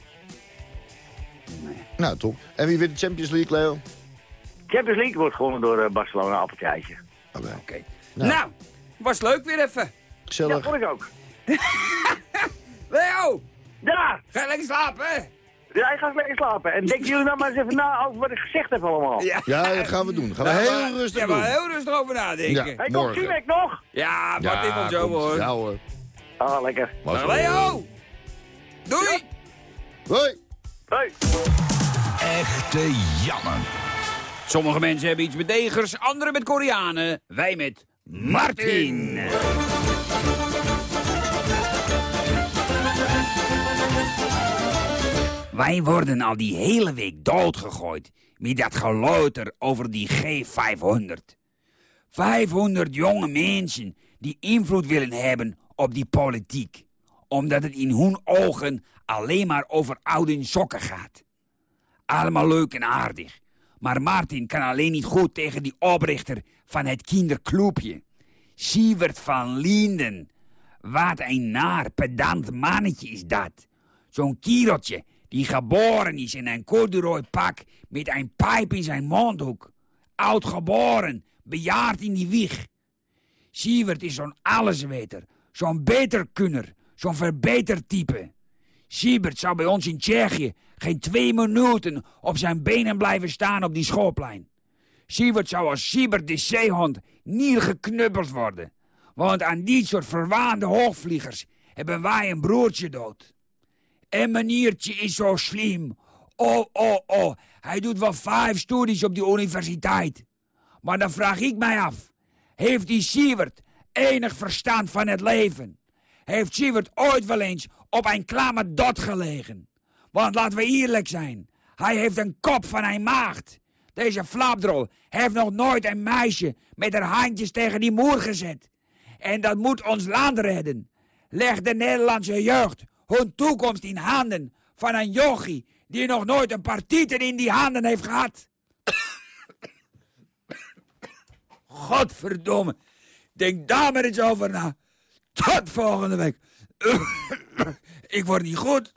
Nou, top. En wie wint de Champions League, Leo? Champions League wordt gewonnen door eh, Barcelona, appeltje eitje. Oké. Oké. Nou. Nou. was leuk weer even. Ja, Gezellig. vond ik ook. Leo, Ja, ga lekker slapen, hè? ja, ik ga lekker slapen. En denken jullie nou maar eens even na over wat ik gezegd heb allemaal. Ja, Ja, dat gaan we doen. Gaan we Nou, heel maar- rustig ja, doen. maar heel rustig over nadenken. Ja. Ja, Hey, komt. Siemek nog? wat is wel zo, hoor. Ja, hoor. Ah, lekker. Dag, Leo! Doei! Hoi. Echte Janne. Sommige mensen hebben iets met degers, anderen met Koreanen. Wij met Martin. Wij worden al die hele week doodgegooid met dat geleuter over die G500. 500 jonge mensen die invloed willen hebben op die politiek. Omdat het in hun ogen alleen maar over oude sokken gaat. Allemaal leuk en aardig. Maar Martin kan alleen niet goed tegen die oprichter van het kinderkloepje. Sievert van Linden. Wat een naar, pedant mannetje is dat. Zo'n kiereltje die geboren is in een corduroy pak met een pijp in zijn mondhoek. Oud geboren, bejaard in die wieg. Sievert is zo'n allesweter, zo'n beterkunner, zo'n verbetertype. Siebert zou bij ons in Tsjechië geen twee minuten op zijn benen blijven staan op die schoolplein. Siebert zou als Siebert de zeehond neergeknuppeld worden. Want aan die soort verwaande hoogvliegers hebben wij een broertje dood. En maniertje is zo slim. Oh, oh, oh, hij doet wel vijf studies op die universiteit. Maar dan vraag ik mij af, heeft die Sievert enig verstand van het leven? Heeft Sievert ooit wel eens op een klamme dot gelegen? Want laten we eerlijk zijn, hij heeft een kop van een maagd. Deze flapdrol heeft nog nooit een meisje met haar handjes tegen die moer gezet. En dat moet ons land redden. Leg de Nederlandse jeugd hun toekomst in handen van een jochie die nog nooit een partieten in die handen heeft gehad. Godverdomme. Denk daar maar eens over na. Tot volgende week. Ik word niet goed.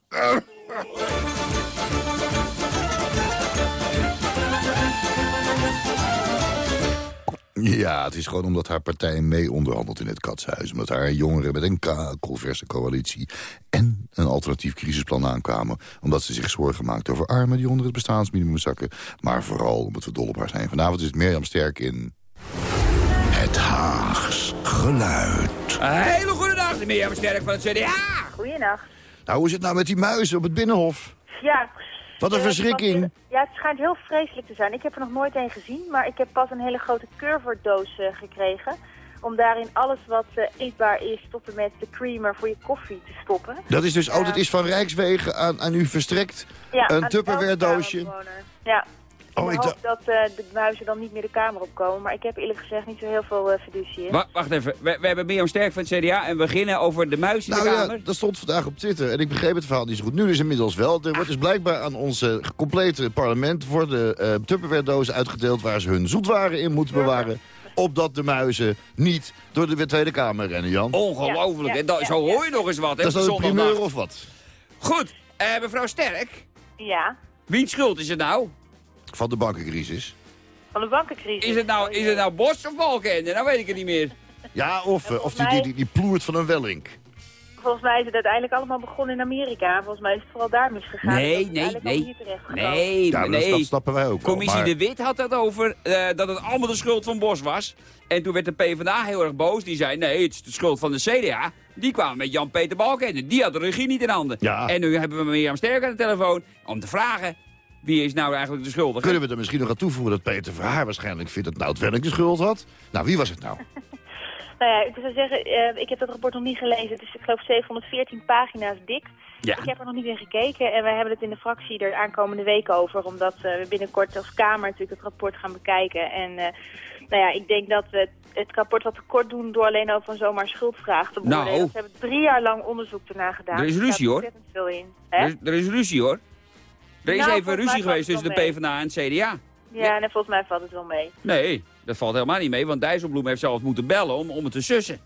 Ja, het is gewoon omdat haar partij mee onderhandelt in het katshuis. Omdat haar jongeren met een converse coalitie en een alternatief crisisplan aankwamen. Omdat ze zich zorgen maakt over armen die onder het bestaansminimum zakken. Maar vooral omdat we dol op haar zijn. Vanavond is het Mirjam Sterk in... Het Haags geluid. Een hele goede dag, de Mirjam Sterk van het CDA. Goeienacht. Nou, hoe is het nou met die muizen op het Binnenhof? Ja. Wat een eh, verschrikking. wat- Ja, het schijnt heel vreselijk te zijn. Ik heb er nog nooit een gezien, maar ik heb pas een hele grote curverdoos eh, gekregen. Om daarin alles wat eh, eetbaar is, tot en met de creamer voor je koffie te stoppen. Dat is dus, oh, dat is van Rijkswegen aan, aan u verstrekt. Ja, een Tupperware doosje. Ja. Oh, ik hoop dacht- dat eh, de muizen dan niet meer de kamer opkomen. Maar ik heb eerlijk gezegd niet zo heel veel eh fiducie in. Wa- wacht even, we, we hebben Mirjam Sterk van het CDA en we beginnen over de muis in Nou de ja, kamer. dat stond vandaag op Twitter en ik begreep het verhaal niet zo goed. Nu is inmiddels wel. Er wordt dus blijkbaar aan ons complete parlement... worden eh Tupperware-dozen uitgedeeld waar ze hun zoetwaren in moeten bewaren. Opdat de muizen niet door de Tweede Kamer rennen, Jan. Ongelooflijk, Ja, hè? Dat, ja, zo ja. hoor je nog eens wat, hè? dat is dan een primeur of wat? Goed, eh, mevrouw Sterk, Ja, wiens schuld is het nou? Van de bankencrisis. van de bankencrisis. Is het nou, is het nou Bos of Balkenende? Nou weet ik het niet meer. Ja, of, eh, of die, die, die, die ploert van een wellink. Volgens mij is het uiteindelijk allemaal begonnen in Amerika. Volgens mij is het vooral daar misgegaan. Nee, nee, uiteindelijk nee. Nee, Ja, dat, nee. dat snappen wij ook wel. Commissie maar- De Wit had het over eh, dat het allemaal de schuld van Bos was. En toen werd de PvdA heel erg boos. Die zei, nee, het is de schuld van de CDA. Die kwamen met Jan-Peter Balkenende. Die had de regie niet in handen. Ja. En nu hebben we Mirjam Sterk aan de telefoon om te vragen... wie is nou eigenlijk de schuldige? Kunnen we er misschien nog aan toevoegen dat Peter Verhaar waarschijnlijk vindt dat Nout Welling de schuld had? Nou, wie was het nou? Nou ja, ik zou zeggen, eh, ik heb dat rapport nog niet gelezen. Het is, ik geloof, 714 pagina's dik. Ja. Ik heb er nog niet in gekeken en wij hebben het in de fractie er aankomende week over. Omdat eh, we binnenkort als Kamer natuurlijk het rapport gaan bekijken. En eh, nou ja, ik denk dat we het, het rapport wat tekort doen door alleen over een zomaar schuldvraag te beoordelen. Nou. We hebben drie jaar lang onderzoek erna gedaan. Er is ruzie, hoor. ontzettend veel in. Hè? Er, is, er is ruzie, hoor. Er is Nou, even ruzie geweest tussen de. PvdA en het CDA. Ja, en volgens mij valt het wel mee. Nee, dat valt helemaal niet mee. Want Dijsselbloem heeft zelfs moeten bellen om, om het te sussen.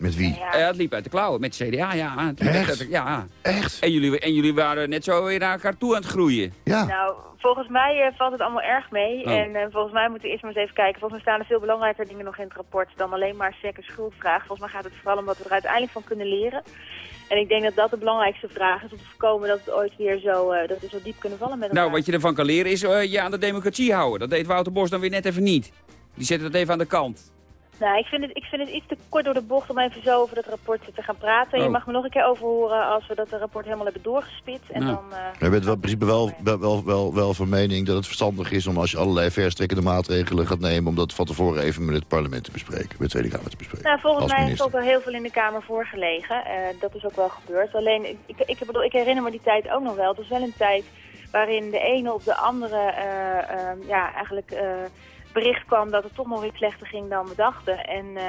Met wie? Ja. Eh, het liep uit de klauwen met CDA, ja. Het liep Echt? uit de- ja. Echt? En jullie, en jullie waren net zo weer naar elkaar toe aan het groeien. Ja. Nou, volgens mij eh, valt het allemaal erg mee. Oh. En eh, volgens mij moeten we eerst maar eens even kijken. Volgens mij staan er veel belangrijker dingen nog in het rapport dan alleen maar zeker schuldvraag. Volgens mij gaat het vooral om wat we er uiteindelijk van kunnen leren. En ik denk dat dat de belangrijkste vraag is om te voorkomen dat het ooit weer zo, eh, dat we zo diep kunnen vallen met elkaar. Nou, wat je ervan kan leren is eh, je aan de democratie houden. Dat deed Wouter Bos dan weer net even niet. Die zette dat even aan de kant. Nou, ik vind, het, ik vind het iets te kort door de bocht om even zo over dat rapport te gaan praten. Je Oh. mag me nog een keer overhoren als we dat rapport helemaal hebben doorgespit. En Nou. dan, eh, Je bent wel, in principe wel, wel, wel, wel, wel van mening dat het verstandig is om als je allerlei verstrekkende maatregelen gaat nemen... om dat van tevoren even met het parlement te bespreken, met de Tweede Kamer te bespreken. Nou, volgens mij is ook wel heel veel in de Kamer voorgelegen. Eh dat is ook wel gebeurd. Alleen, ik, ik, ik, bedoel, ik herinner me die tijd ook nog wel. Het was wel een tijd waarin de ene op de andere eh, eh, ja, eigenlijk eh, bericht kwam dat het toch nog weer slechter ging dan we dachten. En eh,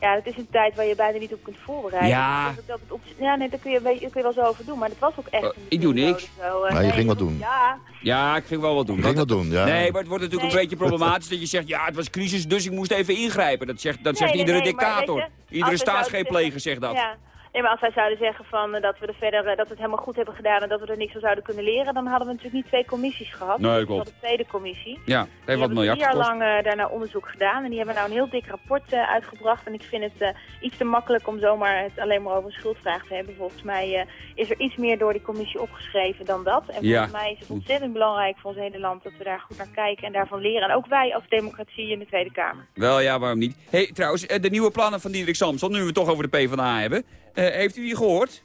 ja, het is een tijd waar je bijna niet op kunt voorbereiden. Ja. Ik dat het op, ja, nee, daar kun je, daar kun je wel zo over doen. Maar dat was ook echt een ik doe niks. Zo, eh, Maar je ging wat ik- doen. Ja, Ja, ik ging wel wat doen. Je ging wat doen, ja. Nee, maar het wordt natuurlijk Nee. een beetje problematisch dat je zegt... ja, het was crisis, dus ik moest even ingrijpen. Dat zegt, dat Nee, zegt nee, iedere nee, maar dictator. je, Iedere staatsgreepleger zegt dat. Ja. Nee, maar als wij zouden zeggen van, eh, dat we er verder eh, dat we het helemaal goed hebben gedaan en dat we er niks van zouden kunnen leren, dan hadden we natuurlijk niet twee commissies gehad. Nee, klopt. hadden een tweede commissie. Ja, dat heeft wat hebben miljard drie jaar lang eh, daarna onderzoek gedaan. En die hebben nou een heel dik rapport uitgebracht. En ik vind het iets te makkelijk om zomaar het alleen maar over een schuldvraag te hebben. Volgens mij is er iets meer door die commissie opgeschreven dan dat. En Ja. volgens mij is het ontzettend belangrijk voor ons hele land dat we daar goed naar kijken en daarvan leren. En ook wij als democratie in de Tweede Kamer. Wel, ja, waarom niet? hey, trouwens, de nieuwe plannen van Diederik Samson, nu we het toch over de PvdA hebben. Eh, heeft u die gehoord?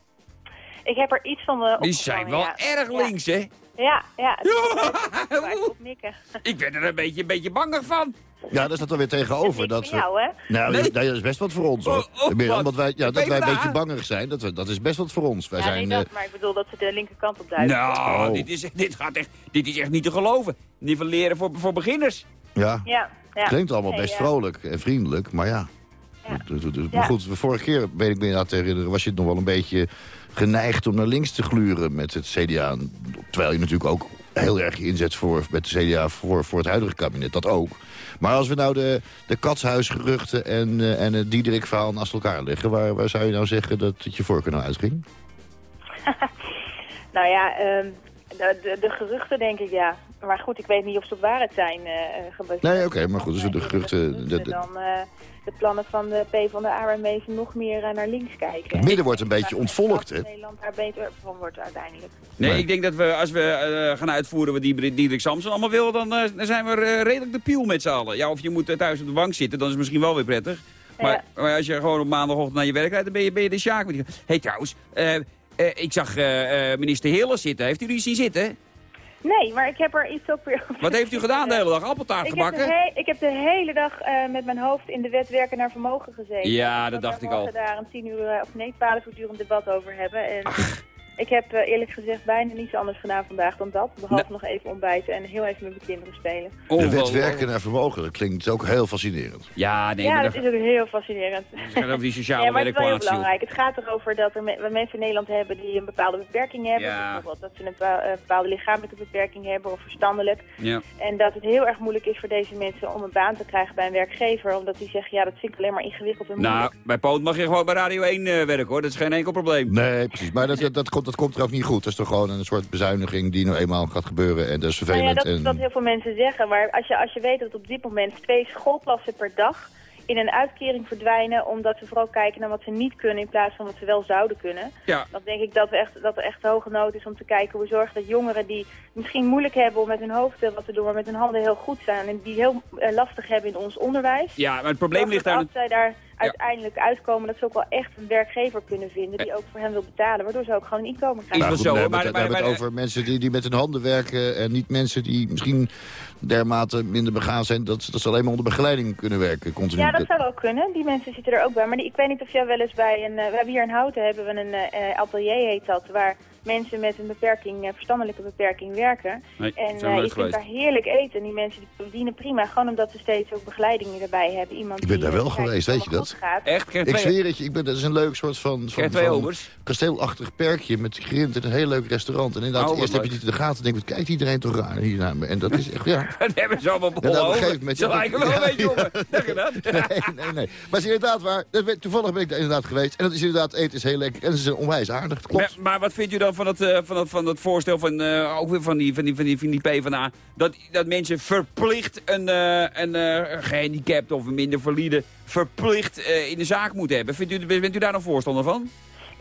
Ik heb er iets van uh, Die zijn wel erg links, hè? Ja, ja. Het Ja. waar ik op nikken. Ik werd er een beetje, een beetje bangig van. Ja, daar staat dan weer tegenover. Dat Dat is we... van jou, hè? Nou, Nee. nee. dat is best wat voor ons, hoor. Oh, oh, wat? dat wij, ja, dat wij een beetje bangerig zijn, dat, we, dat is best wat voor ons. Wij Ja, zijn, nee, dat, eh, maar ik bedoel dat ze de linkerkant op duiken. Nou, Oh. dit, is, dit, gaat echt, dit is echt niet te geloven. Nivelleren voor, voor beginners. ja, Ja, ja. klinkt allemaal best ja. vrolijk en vriendelijk, maar ja. Ja. Dus- dus- dus-. Maar goed, de vorige keer, weet ik me inderdaad te herinneren... was je nog wel een beetje geneigd om naar links te gluren met het CDA. Terwijl je natuurlijk ook heel erg je inzet voor, met de CDA voor, voor het huidige kabinet. Dat ook. Maar als we nou de, de katshuisgeruchten en, eh, en het Diederik-verhaal naast elkaar leggen... Waar, waar zou je nou zeggen dat het je voorkeur nou uitging? Nou ja, ehm, de, de, de geruchten denk ik, ja. maar goed, ik weet niet of ze op waarheid zijn eh, gebaseerd. Nee, oké, maar goed, dus de geruchten... De- dan de plannen van de P van de A waarmee ze nog meer eh, naar links kijken. Het midden wordt een beetje ontvolkt, dat hè? Nederland daar beter van wordt uiteindelijk. Nee, ik denk dat we, als we eh, gaan uitvoeren wat die Diederik Samson allemaal wil, dan, eh, dan zijn we eh, redelijk de piel met z'n allen. Ja, of je moet thuis op de bank zitten, dan is het misschien wel weer prettig. Maar, Ja. maar als je gewoon op maandagochtend naar je werk rijdt, dan ben je, ben je de Sjaak. Hé, hey, trouwens, eh, eh, ik zag eh, eh, minister Hille zitten. Heeft u die zien zitten? Nee, maar ik heb er iets op weer... Wat heeft u gedaan de hele dag? Appeltaart Ik heb, de gebakken? he- ik heb de hele dag eh, met mijn hoofd in de wet werken naar vermogen gezeten. Ja, dat dacht ik al. morgen daar een tien uur, eh, of nee, twaalf uur durend debat over hebben. En ik heb eh, eerlijk gezegd bijna niets anders gedaan vandaag dan dat. Behalve nog even ontbijten en heel even met mijn kinderen spelen. De wet werken naar vermogen, dat klinkt ook heel fascinerend. Ja, nee, ja, maar dat dat is ook heel fascinerend. het gaat over die sociale Ja, maar het is wel heel belangrijk. Het gaat erover dat er me- mensen in Nederland hebben die een bepaalde beperking hebben. Ja. Bijvoorbeeld dat ze een bepa- een bepaalde lichamelijke beperking hebben of verstandelijk. Ja. En dat het heel erg moeilijk is voor deze mensen om een baan te krijgen bij een werkgever. Omdat die zeggen, ja, dat vind ik alleen maar ingewikkeld en moeilijk. Nou, bij Poot mag je gewoon bij Radio 1 eh, werken hoor. Dat is geen enkel probleem. Nee, precies. Maar dat, dat, dat, komt, dat komt er ook niet goed. Dat is toch gewoon een soort bezuiniging die nou eenmaal gaat gebeuren. En dat is Nou ja, vervelend. dat is en... wat heel veel mensen zeggen. Maar als je, als je weet dat op dit moment twee schoolklassen per dag in een uitkering verdwijnen... omdat ze vooral kijken naar wat ze niet kunnen in plaats van wat ze wel zouden kunnen... Ja. dan denk ik dat, we echt, dat er echt hoge nood is om te kijken hoe we zorgen dat jongeren die misschien moeilijk hebben om met hun hoofd wat te doen... maar met hun handen heel goed zijn en die heel eh, lastig hebben in ons onderwijs... Ja, maar het probleem ligt zij daar uiteindelijk uitkomen... dat ze ook wel echt een werkgever kunnen vinden die ook voor hen wil betalen... waardoor ze ook gewoon een inkomen krijgen. goed, zo, hebben maar- het, we maar- hebben het over mensen die, die met hun handen werken... en niet mensen die misschien dermate minder begaan zijn... dat, ze- dat ze alleen maar onder begeleiding kunnen werken. Continu. Ja, dat zou wel kunnen. Die mensen zitten er ook bij. Maar die, ik weet niet of jij wel eens bij een... eh, we hebben hier in Houten hebben we een eh, atelier, heet dat... waar mensen met een beperking, eh, verstandelijke beperking werken. Nee, En we eh, je kunt geweest. daar heerlijk eten. En die mensen die verdienen prima. Gewoon omdat ze steeds ook begeleiding erbij hebben. Iemand Ik ben die, daar eh, wel geweest, weet je dat? gaat. Echt? Krijg Ik twee, zweer het je, ik ben, dat is een leuk soort van, van, van kasteelachtig perkje met grind en een heel leuk restaurant. En inderdaad, Oh, eerst heb je niet in de gaten en denk ik, wat kijkt iedereen toch raar hier naar me. En dat is echt, ja... Dat hebben ze allemaal Ja, begonnen op een over. gegeven moment- Ze lijken wel een beetje op je dat? Nee, nee, nee. Maar het is inderdaad waar. Dat Toevallig ben ik daar inderdaad geweest. En dat is inderdaad, eten is heel lekker. En ze zijn onwijs aardig. Dat klopt. Maar, maar wat vindt u dan van dat, eh, van dat, van dat voorstel van, eh, ook weer van die, van die, van die, van die PvdA... Dat, dat mensen verplicht een, eh een eh, gehandicapt of een minder valide... verplicht eh, in de zaak moeten hebben? Vindt u, bent u daar een voorstander van?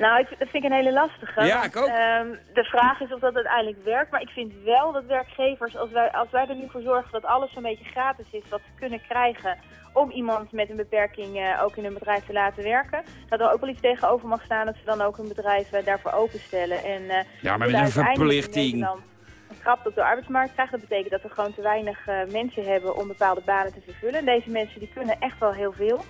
Nou, ik, dat vind ik een hele lastige. Ja, ik ook. ehm, de vraag is of dat uiteindelijk werkt. Maar ik vind wel dat werkgevers, als wij, als wij er nu voor zorgen dat alles zo'n beetje gratis is wat ze kunnen krijgen om iemand met een beperking eh, ook in hun bedrijf te laten werken, dat er ook wel iets tegenover mag staan dat ze dan ook hun bedrijf eh, daarvoor openstellen. En, eh, Ja, maar met een verplichting. Een krapte op de arbeidsmarkt krijgt. Dat betekent dat we gewoon te weinig mensen hebben om bepaalde banen te vervullen. En deze mensen die kunnen echt wel heel veel.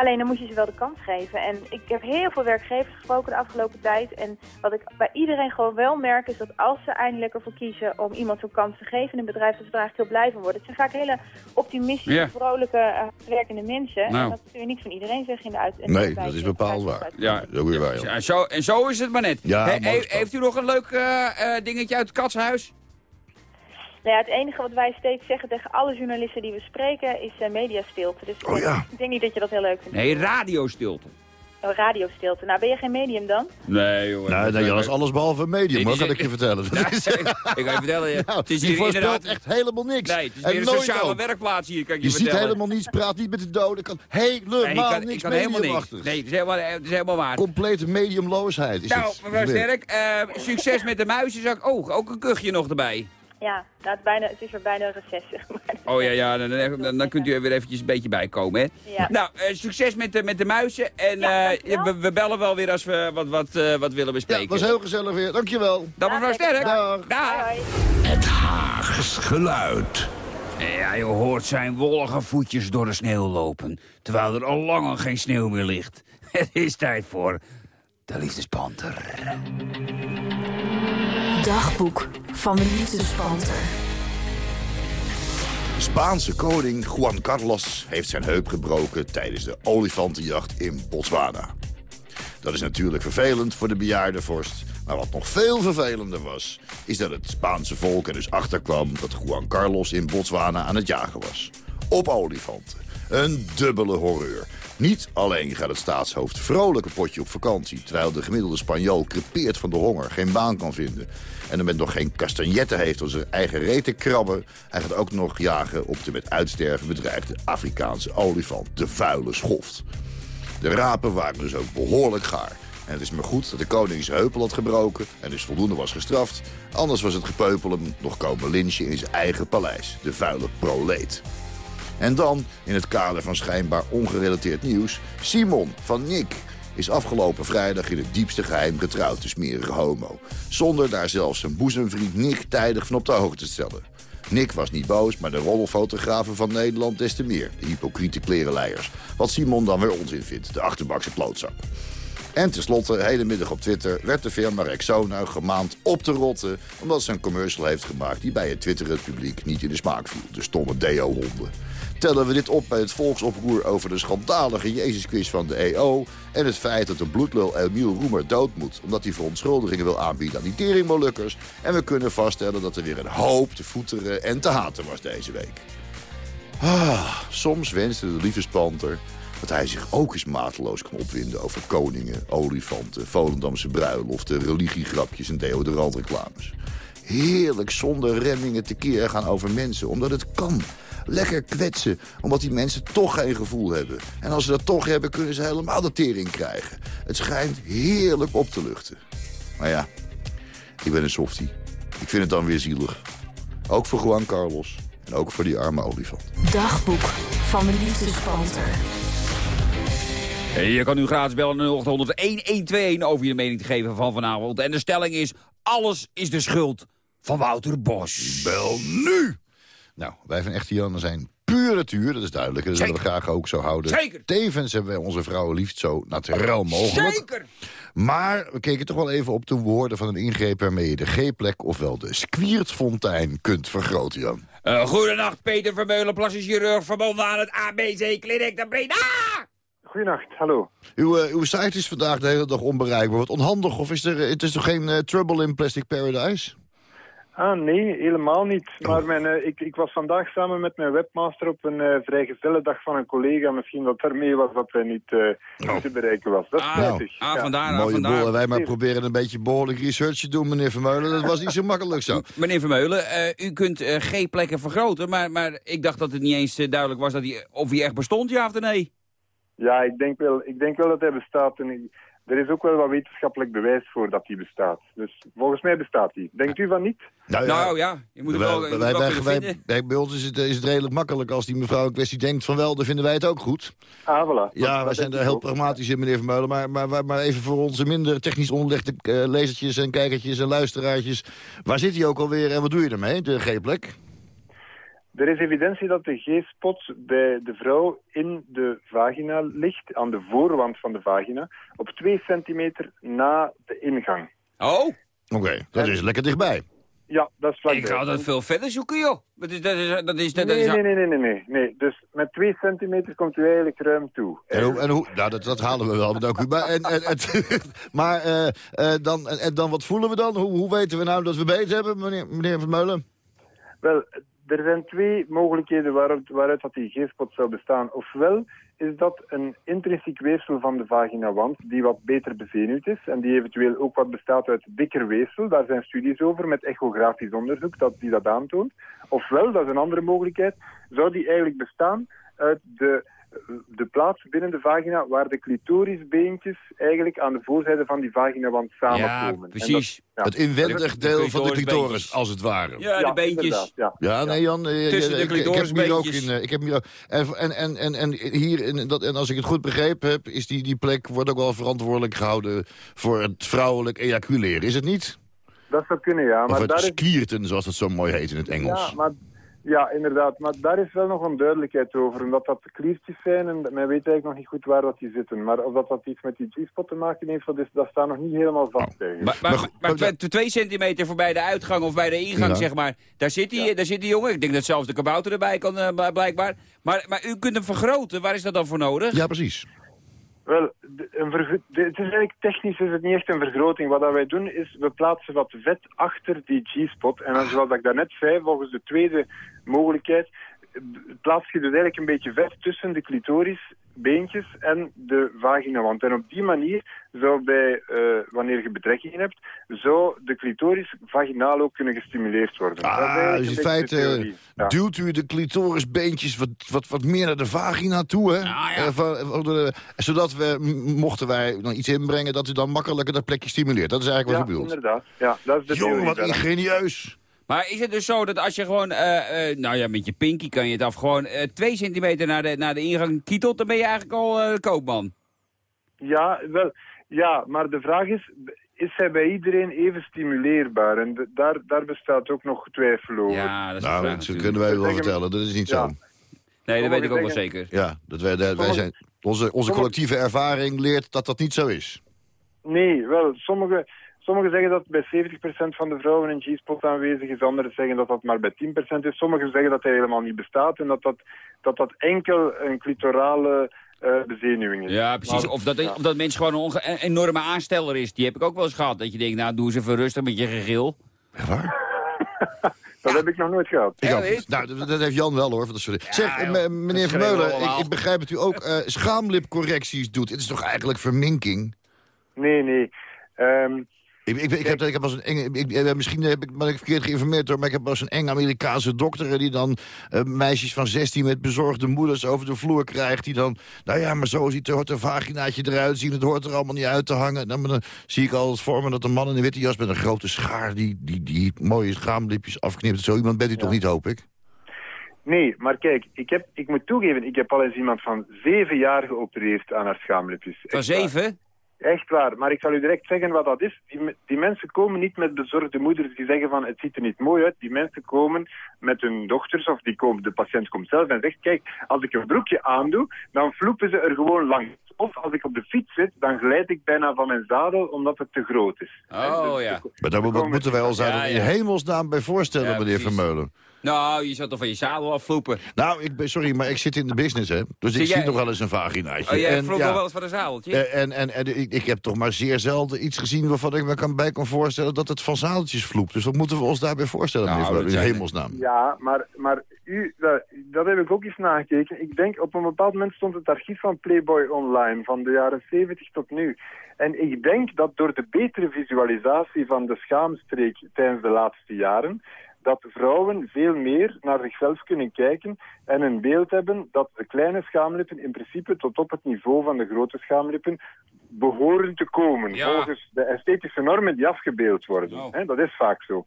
Alleen dan moet je ze wel de kans geven. En ik heb heel veel werkgevers gesproken de afgelopen tijd. En wat ik bij iedereen gewoon wel merk is dat als ze eindelijk ervoor kiezen om iemand zo'n kans te geven in een bedrijf, dat ze er eigenlijk heel blij van worden. Het zijn vaak hele optimistische, vrolijke, eh, werkende mensen. Nou. En dat kun je niet van iedereen zeggen in de uit. in Nee, dat is bepaald waar. Ja. Dat. Ja, zo, en zo is het maar net. Ja, He- heeft u nog een leuk eh, eh, dingetje uit het katshuis? Nou ja, het enige wat wij steeds zeggen tegen alle journalisten die we spreken is eh, mediastilte. Dus Oh ja. ik denk niet dat je dat heel leuk vindt. Nee, radiostilte. Oh, radiostilte. Nou, ben je geen medium dan? Nee. Nou, nee, Jan is alles behalve medium, Nee, hoor, kan ik je vertellen. Dat Ja, is- ik kan je vertellen, ja, Nou, het is die hier voorspelt inderdaad... echt helemaal niks. Nee, het is weer een sociale ook. werkplaats hier, kan ik je, Je ziet vertellen. helemaal niets, praat niet met de doden, kan helemaal Nee, ik kan, niks ik kan helemaal niks. Nee, het is helemaal, het is helemaal waar. Complete mediumloosheid is nou, het. mevrouw Sterk, eh, succes met de muizen. Zag ik, oh, ook een kuchje nog erbij. Ja, nou, het, is bijna, het is er bijna reces, zeg maar. Oh ja, ja dan, dan, dan kunt u er weer eventjes een beetje bij komen, hè? Ja. Nou, eh, succes met de, met de muizen. En Ja, eh, we, we bellen wel weer als we wat, wat, eh, wat willen Ja, bespreken. het was heel gezellig weer. Dankjewel. Dan mevrouw Ja, Sterk. Dag. Dag. Het Haags geluid. Ja, je hoort zijn wollige voetjes door de sneeuw lopen. Terwijl er al lang geen sneeuw meer ligt. Het is tijd voor de liefdespanter. Dagboek van de liefdespanter. Spaanse koning Juan Carlos heeft zijn heup gebroken tijdens de olifantenjacht in Botswana. Dat is natuurlijk vervelend voor de bejaarde vorst. Maar wat nog veel vervelender was, is dat het Spaanse volk er dus achter kwam dat Juan Carlos in Botswana aan het jagen was. Op olifanten. Een dubbele horreur. Niet alleen gaat het staatshoofd vrolijk potje op vakantie... terwijl de gemiddelde Spanjool crepeert van de honger, geen baan kan vinden... en er met nog geen castagnetten heeft om zijn eigen reet te krabben... hij gaat ook nog jagen op de met uitsterven bedreigde Afrikaanse olifant, de vuile schoft. De rapen waren dus ook behoorlijk gaar. En het is maar goed dat de koning zijn heupel had gebroken en dus voldoende was gestraft. Anders was het gepeupel hem nog komen lynchen in zijn eigen paleis, de vuile proleet. En dan, in het kader van schijnbaar ongerelateerd nieuws... Simon van Nick is afgelopen vrijdag in het diepste geheim getrouwd, de smerige homo. Zonder daar zelfs zijn boezemvriend Nick tijdig van op de hoogte te stellen. Nick was niet boos, maar de roddelfotografen van Nederland des te meer. De hypocriete klerenleiers. Wat Simon dan weer onzin vindt, de achterbakse klootzak. En tenslotte, hele middag op Twitter, werd de firma Rexona gemaand op te rotten... omdat ze een commercial heeft gemaakt die bij het twitterend publiek niet in de smaak viel. De stomme deo-honden. Tellen we dit op bij het volksoproer over de schandalige Jezusquiz van de EO... en het feit dat de bloedlul Emiel Roemer dood moet... omdat hij verontschuldigingen wil aanbieden aan die teringmolukkers... en we kunnen vaststellen dat er weer een hoop te voeteren en te haten was deze week. Ah, soms wenste de liefdespanter dat hij zich ook eens mateloos kan opwinden over koningen, olifanten, Volendamse bruiloften, religiegrapjes en deodorantreclames. Heerlijk zonder remmingen tekeer gaan over mensen, omdat het kan. Lekker kwetsen, omdat die mensen toch geen gevoel hebben. En als ze dat toch hebben, kunnen ze helemaal de tering krijgen. Het schijnt heerlijk op te luchten. Maar ja, ik ben een softie. Ik vind het dan weer zielig. Ook voor Juan Carlos en ook voor die arme olifant. Dagboek van de liefdespanter. Je kan nu gratis bellen naar 0800-1121 over je mening te geven van vanavond. En de stelling is, alles is de schuld van Wouter Bos. Bel nu! Nou, wij van Echte Janne zijn puur natuur, dat is duidelijk. En dat willen we graag ook zo houden. Zeker. Tevens hebben wij onze vrouwen liefst zo naturel mogelijk. Zeker! Maar we keken toch wel even op de woorden van een ingreep... waarmee je de G-plek, ofwel de squiertfontein, kunt vergroten, Jan. Uh, goedenacht, Peter Vermeulen, plastisch chirurg, verbonden aan het ABC Clinic de Breda. Goedenacht, hallo. Uw, eh, uw site is vandaag de hele dag onbereikbaar. Wat onhandig, of is er, het is toch geen eh, trouble in Plastic Paradise? Ah, nee, helemaal niet. Maar mijn, eh, ik, ik was vandaag samen met mijn webmaster op een uh, vrijgezellendag van een collega. Misschien dat daarmee was dat hij niet, eh, niet te bereiken was. Dat is Ah, ah, Ja. vandaar, ah, Mooie vandaar. boel. Wij maar proberen een beetje behoorlijk research te doen, meneer Vermeulen. Dat was niet zo makkelijk zo. Meneer Vermeulen, eh, u kunt eh, G-plekken vergroten, maar, maar ik dacht dat het niet eens eh, duidelijk was dat hij, of hij echt bestond, ja of nee. Ja, ik denk, wel, ik denk wel dat hij bestaat. En ik- er is ook wel wat wetenschappelijk bewijs voor dat hij bestaat. Dus volgens mij bestaat hij. Denkt u van niet? Nou ja, je moet het wel, je moet het wij, wel wij, wij- wij- bij ons is het, is het redelijk makkelijk. Als die mevrouw in kwestie denkt van wel, dan vinden wij het ook goed. Ah, voilà. Ja, Dat wij zijn daar heel ook. pragmatisch in, meneer Vermeulen. Maar, maar, maar- maar even voor onze minder technisch onderlegde eh, lezertjes en kijkertjes en luisteraartjes. Waar zit hij ook alweer en wat doe je ermee, de G-plek? Er is evidentie dat de G-spot bij de vrouw in de vagina ligt, aan de voorwand van de vagina, op 2 centimeter na de ingang. Oh, Oké, dat is lekker dichtbij. Ja, dat is vlakbij. ik ga dat veel verder zoeken, joh. Dat is, dat is, dat is, dat Nee, is, nee, nee, nee, nee, nee, nee. Dus met 2 centimeter komt u eigenlijk ruim toe. En hoe, en hoe, nou, dat, dat halen we wel, dank u. Maar, en, en, en- maar eh, eh, dan, en, en dan, wat voelen we dan? Hoe, hoe weten we nou dat we beter hebben, meneer, meneer Vermeulen? Wel, er zijn twee mogelijkheden waaruit, waaruit dat die G-spot zou bestaan. Ofwel is dat een intrinsiek weefsel van de vaginawand die wat beter bezenuwd is en die eventueel ook wat bestaat uit dikker weefsel. Daar zijn studies over met echografisch onderzoek dat, die dat aantoont. Ofwel, dat is een andere mogelijkheid, zou die eigenlijk bestaan uit de, de plaats binnen de vagina waar de clitorisbeentjes eigenlijk aan de voorzijde van die vaginawand samenkomen. Ja, precies. ja. Het inwendig De deel van de clitoris, als het ware. Ja, Ja, de beentjes. Ja. Ja, nee, Jan. eh, Tussen eh, de ik, heb hem hier ook in. eh, Ik heb hem hier ook. En, en, en, en, en hier, in dat, en als ik het goed begrepen heb, is die, die plek wordt ook wel verantwoordelijk gehouden voor het vrouwelijk ejaculeren. Is het niet? Dat zou kunnen, ja. Of Maar het daar is zoals het zo mooi heet in het Engels. Ja, maar, ja, inderdaad. Maar daar is wel nog onduidelijkheid over. Omdat dat kliertjes zijn en men weet eigenlijk nog niet goed waar dat die zitten. Maar of dat, dat iets met die G-spot te maken heeft, dat, is, dat staat nog niet helemaal vast eigenlijk. Maar, maar, twee, twee centimeter voorbij de uitgang of bij de ingang, Ja. zeg maar. Daar zit, die, daar zit die jongen. Ik denk dat zelfs de kabouter erbij kan, eh, bl- blijkbaar. Maar, maar u kunt hem vergroten. Waar is dat dan voor nodig? Ja, precies. Wel, een het is eigenlijk technisch is het niet echt een vergroting. Wat dat wij doen is, we plaatsen wat vet achter die G-spot. En zoals ik daarnet zei, volgens de tweede mogelijkheid, plaats je dus eigenlijk een beetje vet tussen de clitorisbeentjes en de vaginawand. En op die manier zou bij, eh, wanneer je betrekkingen hebt, zou de clitoris vaginaal ook kunnen gestimuleerd worden. Ah, dus in feite. Ja. duwt u de clitorisbeentjes wat, wat, wat meer naar de vagina toe, hè? Eh, van- van de- zodat we, mochten wij dan iets inbrengen, dat u dan makkelijker dat plekje stimuleert. Dat is eigenlijk Ja, wat u bedoelt. inderdaad. Ja, dat is de Jongen, theorie wat ingenieus. Maar is het dus zo dat als je gewoon, eh, eh, nou ja, met je pinky kan je het af, gewoon eh, twee centimeter naar de, naar de ingang kietelt, dan ben je eigenlijk al eh, koopman. Ja, wel, ja, maar de vraag is, is hij bij iedereen even stimuleerbaar? En de- daar, daar bestaat ook nog twijfel over. Ja, dat is Nou, vraag dat kunnen wij wel Zeggen- vertellen. Dat is niet Ja. zo. Nee, dat weet ik ook wel zeker. Ja, dat wij, dat wij zijn, onze, onze collectieve ervaring leert dat dat niet zo is. Nee, wel, sommigen sommigen zeggen dat bij 70% van de vrouwen een G-spot aanwezig is, anderen zeggen dat dat maar bij 10% is. Sommigen zeggen dat hij helemaal niet bestaat en dat dat, dat, dat enkel een clitorale eh, bezenuwing is. Ja, precies. Maar- Of dat, ja. of dat mensen gewoon een, enorme aansteller is. Die heb ik ook wel eens gehad. Dat je denkt, nou, doe eens even rustig met je gegil. Dat heb ik nog nooit gehad. Ik Ja. Nou, dat, heeft Jan wel hoor. van Dat soort... zeg, meneer Vermeulen, ik, ik begrijp dat u ook eh, schaamlipcorrecties doet. Het is toch eigenlijk verminking? Nee, nee. Ehm, Ik, ik, ik, heb, ik heb als een enge, ik, eh, misschien heb ik, ben ik verkeerd geïnformeerd hoor, maar ik heb als een enge Amerikaanse dokter die dan eh, meisjes van 16 met bezorgde moeders over de vloer krijgt. Die dan, nou ja, maar zo ziet er, hoort een vaginaatje eruit zien. Het hoort er allemaal niet uit te hangen. Dan, dan zie ik altijd voor me dat een man in een witte jas met een grote schaar die, die, die mooie schaamlipjes afknipt. Zo iemand bent u toch niet, hoop ik? nee, maar kijk, ik, heb, ik moet toegeven, ik heb al eens iemand van zeven jaar geopereerd aan haar schaamlipjes. Van zeven? Echt waar, maar ik zal u direct zeggen wat dat is. Die, die mensen komen niet met bezorgde moeders die zeggen van het ziet er niet mooi uit. Die mensen komen met hun dochters of die komen, de patiënt komt zelf en zegt kijk, als ik een broekje aandoe, dan vloepen ze er gewoon langs. Of als ik op de fiets zit, dan glijd ik bijna van mijn zadel omdat het te groot is. Oh ja. Maar daar wat moeten wij ons daar Ja, dan in hemelsnaam bij voorstellen, Ja, meneer precies. Vermeulen? Nou, je zat toch van je zadel afvloepen. Nou, ik ben, sorry, maar ik zit in de business, hè. Dus ik Zie jij- zie nog wel eens een vaginaatje. Oh, jij En vloog ja, nog wel eens van een zadeltje? Eh, En, en, en ik, ik heb toch maar zeer zelden iets gezien waarvan ik me kan, bij kan voorstellen dat het van zadeltjes vloept. Dus wat moeten we ons daarbij voorstellen, Nou, dat in zijn- hemelsnaam? Ja, maar, maar u, dat, dat heb ik ook eens nagekeken. Ik denk, op een bepaald moment stond het archief van Playboy online, van de jaren 70 tot nu. En ik denk dat door de betere visualisatie van de schaamstreek tijdens de laatste jaren, dat vrouwen veel meer naar zichzelf kunnen kijken en een beeld hebben dat de kleine schaamlippen in principe tot op het niveau van de grote schaamlippen behoren te komen. Ja. Volgens de esthetische normen die afgebeeld worden. Oh. Hè, dat is vaak zo.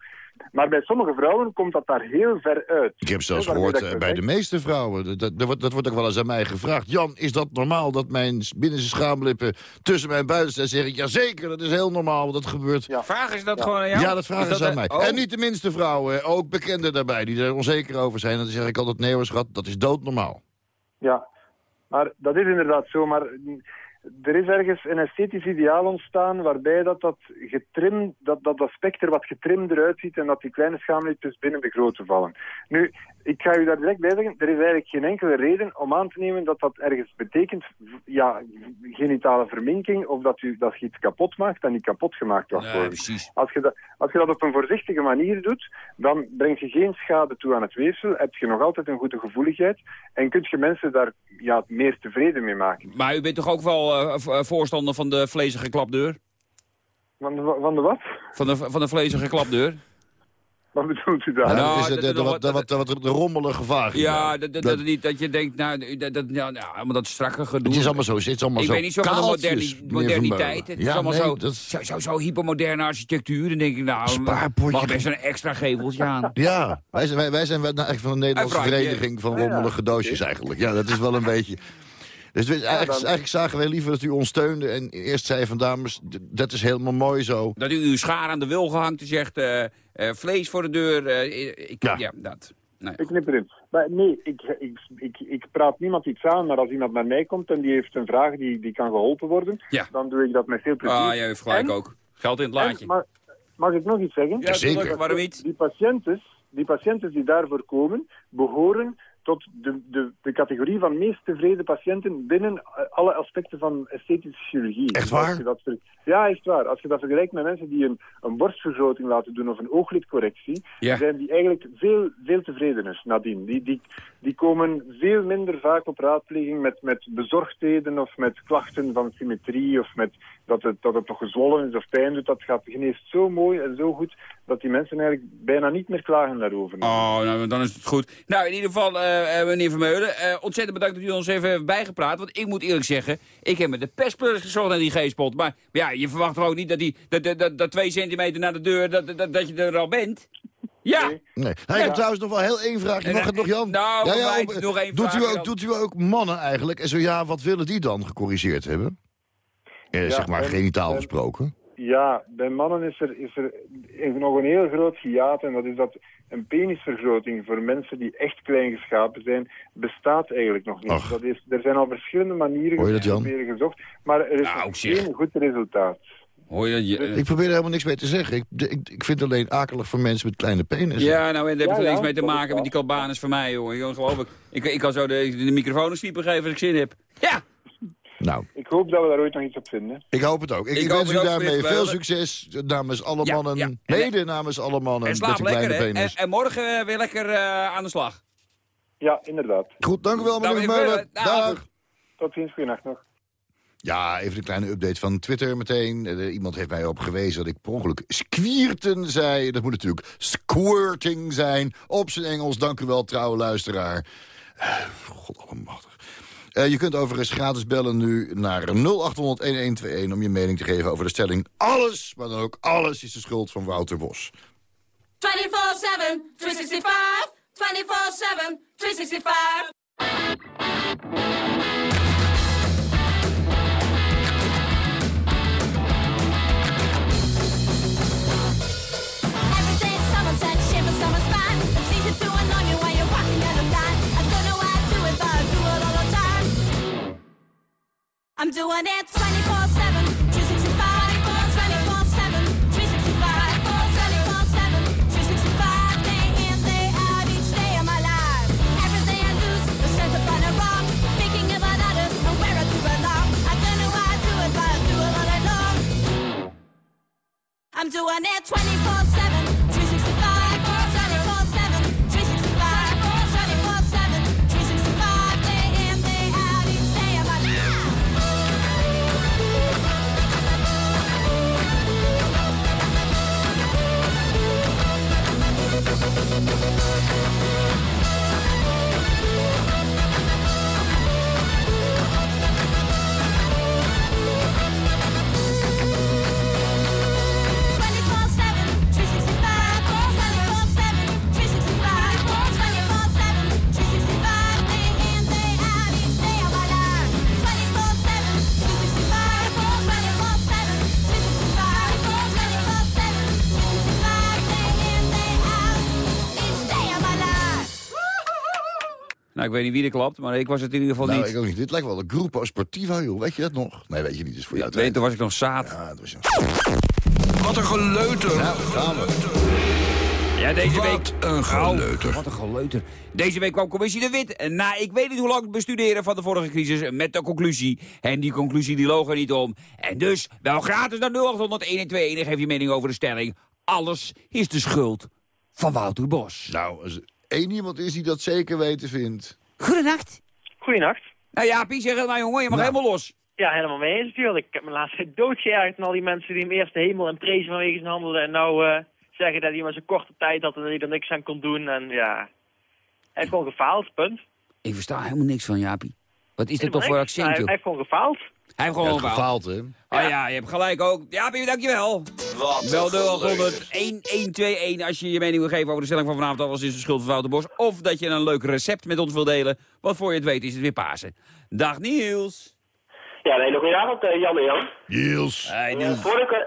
Maar bij sommige vrouwen komt dat daar heel ver uit. Ik heb zelfs gehoord eh, bij de meeste vrouwen, dat, dat, dat wordt- dat wordt ook wel eens aan mij gevraagd. Jan, is dat normaal dat mijn binnenste schaamlippen tussen mijn buiten staan? zeg ik, jazeker, dat is heel normaal, dat gebeurt. Ja, Ja. Vragen ze dat gewoon aan jou? dat vragen Is ze aan een- mij. Oh. En niet de minste vrouwen, ook bekenden daarbij, die er onzeker over zijn. En dan zeg ik altijd, nee hoor schat, dat is doodnormaal. Ja, maar dat is inderdaad zo. Maar er is ergens een esthetisch ideaal ontstaan waarbij dat, dat, getrimd, dat, dat, dat specter wat getrimder uitziet en dat die kleine schaamlipjes binnen de grote vallen. Nu, ik ga u daar direct bij zeggen, er is eigenlijk geen enkele reden om aan te nemen dat dat ergens betekent, ja, genitale verminking of dat u dat je iets kapot maakt en niet kapot gemaakt Nee, worden. precies. Als je, dat, als je dat op een voorzichtige manier doet, dan breng je geen schade toe aan het weefsel, heb je nog altijd een goede gevoeligheid en kun je mensen daar ja, meer tevreden mee maken. Maar u bent toch ook wel eh, eh, voorstander van de vlezige klapdeur? Van de, van de wat? Van de, van de vlezige klapdeur? Wat bedoelt u daar? Nou, dat is dat de, de, de, nog wat, wat- de, wat, de, wat rommelige vagina. Ja, dat, dat, dat, niet, dat je denkt, nou, dat, dat, ja, nou, allemaal dat strakke gedoe. Het is allemaal zo, het is allemaal ik zo weet niet zo van de moderni- moderniteit. Het is allemaal nee, zo, dat zo, zo, zo hypermoderne architectuur. Dan denk ik, nou, Spaarpotje. mag best een extra geveltje aan. Ja, wij zijn, wij, wij zijn wel- nou, eigenlijk van de Nederlandse vereniging van rommelige doosjes eigenlijk. Ja, dat is wel een beetje... Dus we- eigenlijk, dan- eigenlijk zagen wij liever dat u ons steunde en eerst zei van dames, dat is helemaal mooi zo. Dat u uw schaar aan de wil gehangt en zegt, eh, eh, vlees voor de deur. eh, ik, Ja. ja. dat. Nee. Ik knip erin. Maar nee, ik, ik, ik, ik praat niemand iets aan, maar als iemand naar mij komt en die heeft een vraag die, die kan geholpen worden, Ja. dan doe ik dat met veel plezier. Ah, jij heeft gelijk En- ook. Geld in het en laadje. mag, ik nog iets zeggen? Ja, zeker. waarom niet? Die patiënten, die patiënten die daarvoor komen, behoren tot de, de, de categorie van meest tevreden patiënten binnen eh, alle aspecten van esthetische chirurgie. Echt waar? als je dat ver- ja, echt waar. Als je dat vergelijkt met mensen die een, een borstvergroting laten doen of een ooglidcorrectie, Ja. zijn die eigenlijk veel, veel tevredener nadien. Die, die, die komen veel minder vaak op raadpleging met, met bezorgdheden of met klachten van symmetrie of met dat het, dat het nog gezwollen is of pijn doet. Dat gaat geneest zo mooi en zo goed dat die mensen eigenlijk bijna niet meer klagen daarover. Oh, nou, dan is het goed. Nou, in ieder geval, eh, meneer Vermeulen, eh, ontzettend bedankt dat u ons even heeft bijgepraat. Want ik moet eerlijk zeggen, ik heb met de pestpleurs gezocht naar die G-spot. Maar ja, je verwacht toch ook niet dat, die, dat, dat, dat, dat twee centimeter naar de deur, dat, dat, dat je er al bent? Ja! Nee. Hij heeft trouwens nog wel heel één vraagje. Mag het nog, Jan? Nou, ja, nog één doet, u vraag, ook, doet u ook mannen eigenlijk? En zo ja, wat willen die dan gecorrigeerd hebben? Eh, Ja, zeg maar en- genitaal en- gesproken. Ja, bij mannen is er, is er nog een heel groot hiaat en dat is dat een penisvergroting voor mensen die echt klein geschapen zijn, bestaat eigenlijk nog niet. Ach. Dat is, er zijn al verschillende manieren Hoor je dat, Jan? proberen gezocht, maar er is Nou, geen goed resultaat. Hoor je dat? Je, Ik probeer er helemaal niks mee te zeggen. Ik, ik, ik vind het alleen akelig voor mensen met kleine penissen. ja, nou, en daar heb ik Ja, er niks ja, mee te maken met die kalbanus van mij, jongen. Jongen, geloof ik. Ik, ik kan zo de, de microfoon een snieper geven als ik zin heb. Ja! Nou, Ik hoop dat we daar ooit nog iets op vinden. ik hoop het ook. Ik, wens u daarmee veel succes namens alle Ja, mannen. ja. En- Mede namens alle mannen En met slaap kleine lekker? En, penis. en morgen eh, weer lekker eh, aan de slag. Ja, inderdaad. Goed, dank u wel, meneer nou, Dag. Tot ziens, goeienacht nog. Ja, even een kleine update van Twitter meteen. Eh, iemand heeft mij op gewezen dat ik per ongeluk squierten zei. Dat moet natuurlijk squirting zijn. Op zijn Engels, dank u wel, trouwe luisteraar. Eh, God allemachtig. Eh, je kunt overigens gratis bellen nu naar 0800-1121... om je mening te geven over de stelling... alles, maar dan ook alles is de schuld van Wouter Bos. 24-7, 365, 24-7, 365. I'm doing it 24-7, 365, 24-7, 365, 24-7, 365, day in, day out, each day of my life. Everything I lose is sent upon a wrong, thinking about others and where I do belong. I don't know why I do it, but I do it all day long. I'm doing it 24-7, Nou, ik weet niet wie er klapt, maar ik was het in ieder geval Nou, niet. ik ook niet. Dit lijkt wel een Grupo Sportiva, joh. Weet je dat nog? Nee, weet je niet. Dus voor jou. Ik weet, toen was ik nog zaad. Ja, dat was Wat een geleuter. Nou, gaan we. Ja, deze Wat week... een geleuter. Wat een geleuter. Deze week kwam commissie De Wit. En Na ik weet niet hoe lang het bestuderen van de vorige crisis met de conclusie. En die conclusie die loog er niet om. En dus, wel gratis naar 0800 geef je mening over de stelling. Alles is de schuld van Wouter Bos. Nou, als één iemand is die dat zeker weten vindt... Goedenacht. Goedenacht. Nou ja, Pie, zeg het maar jongen, je mag Nou. helemaal los. Ja, helemaal mee eens natuurlijk. Ik heb me laatst doodgeërgerd aan al die mensen die hem eerst de hemel en prezen vanwege zijn handelde. En nou eh, zeggen dat hij maar zo'n korte tijd had en dat hij er niks aan kon doen. En ja, hij heeft gewoon gefaald, punt. Ik versta helemaal niks van Jaapie. Wat is dat toch voor niks. accent, Hij, joh? hij heeft gewoon gefaald. Hij heeft Ja, gewoon gefaald. gefaald, hè? Oh ja, je hebt gelijk ook. Jaapie, dankjewel. Wel 0800 1121 als je je mening wil geven over de stelling van vanavond. Alles is de schuld van Wouter Bos. Of dat je een leuk recept met ons wil delen. Want voor je het weet is het weer Pasen. Dag Niels. Ja, hele goede avond, eh, Jan en Jan. Niels. Hey, Eh, voor ik, eh,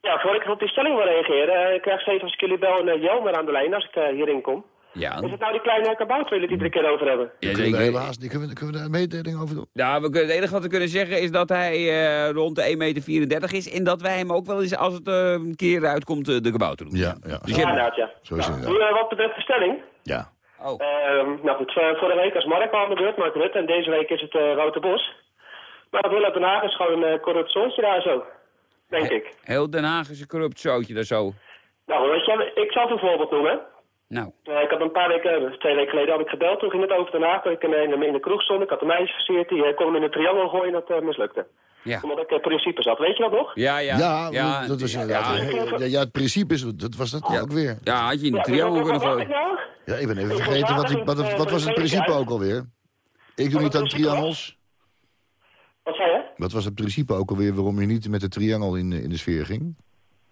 ja, voor ik op die stelling wil reageren, eh, krijg ik steeds als ik jullie bel een uh, Jelmer aan de lijn als ik hierin kom. Ja, Is het nou die kleine kabouter die het keer over hebben? ja Kunnen we, zeker. helaas niet, kunnen, we, kunnen we daar een mededeling over doen? Nou, we kunnen, het enige wat we kunnen zeggen is dat hij eh, rond de 1,34 meter is. En dat wij hem ook wel eens, als het eh, een keer uitkomt, eh, de kabouter doen. Ja, ja. Dus Ja, inderdaad, ja. Zo is Nu, eh, wat betreft de stelling. Ja. Oh. Ehm, nou goed, vorige week was Mark al aan de beurt, Mark Rutte. En deze week is het eh Wouter Bos. Maar dat heel Den Haag is gewoon een uh, corrupt zoontje daar zo. Denk ik. Heel Den Haag is een corrupt zootje daar zo. Nou, weet je, ik zal het een voorbeeld noemen. Nou. Eh, ik had een paar weken, eh, twee weken geleden had ik gebeld. Toen ging het over Den Haag. Dat ik in, in, in de kroeg stond. Ik had een meisje versierd. Die eh, kon hem in een triangel gooien en dat eh, mislukte. Ja. Omdat ik uh, principes had. Weet je dat nog? Ja, ja. Ja, dat was, ja, ja, ja, ja, het principe is, dat was dat ook weer. Ja, had je in de Ja, triangel kunnen gooien. nou? Ja, ik ben even vergeten, wat, ik, wat, wat was het principe ook alweer? Ik doe niet aan triangels. Wat zei je? Wat was het principe ook alweer waarom je niet met de triangel in, in de sfeer ging?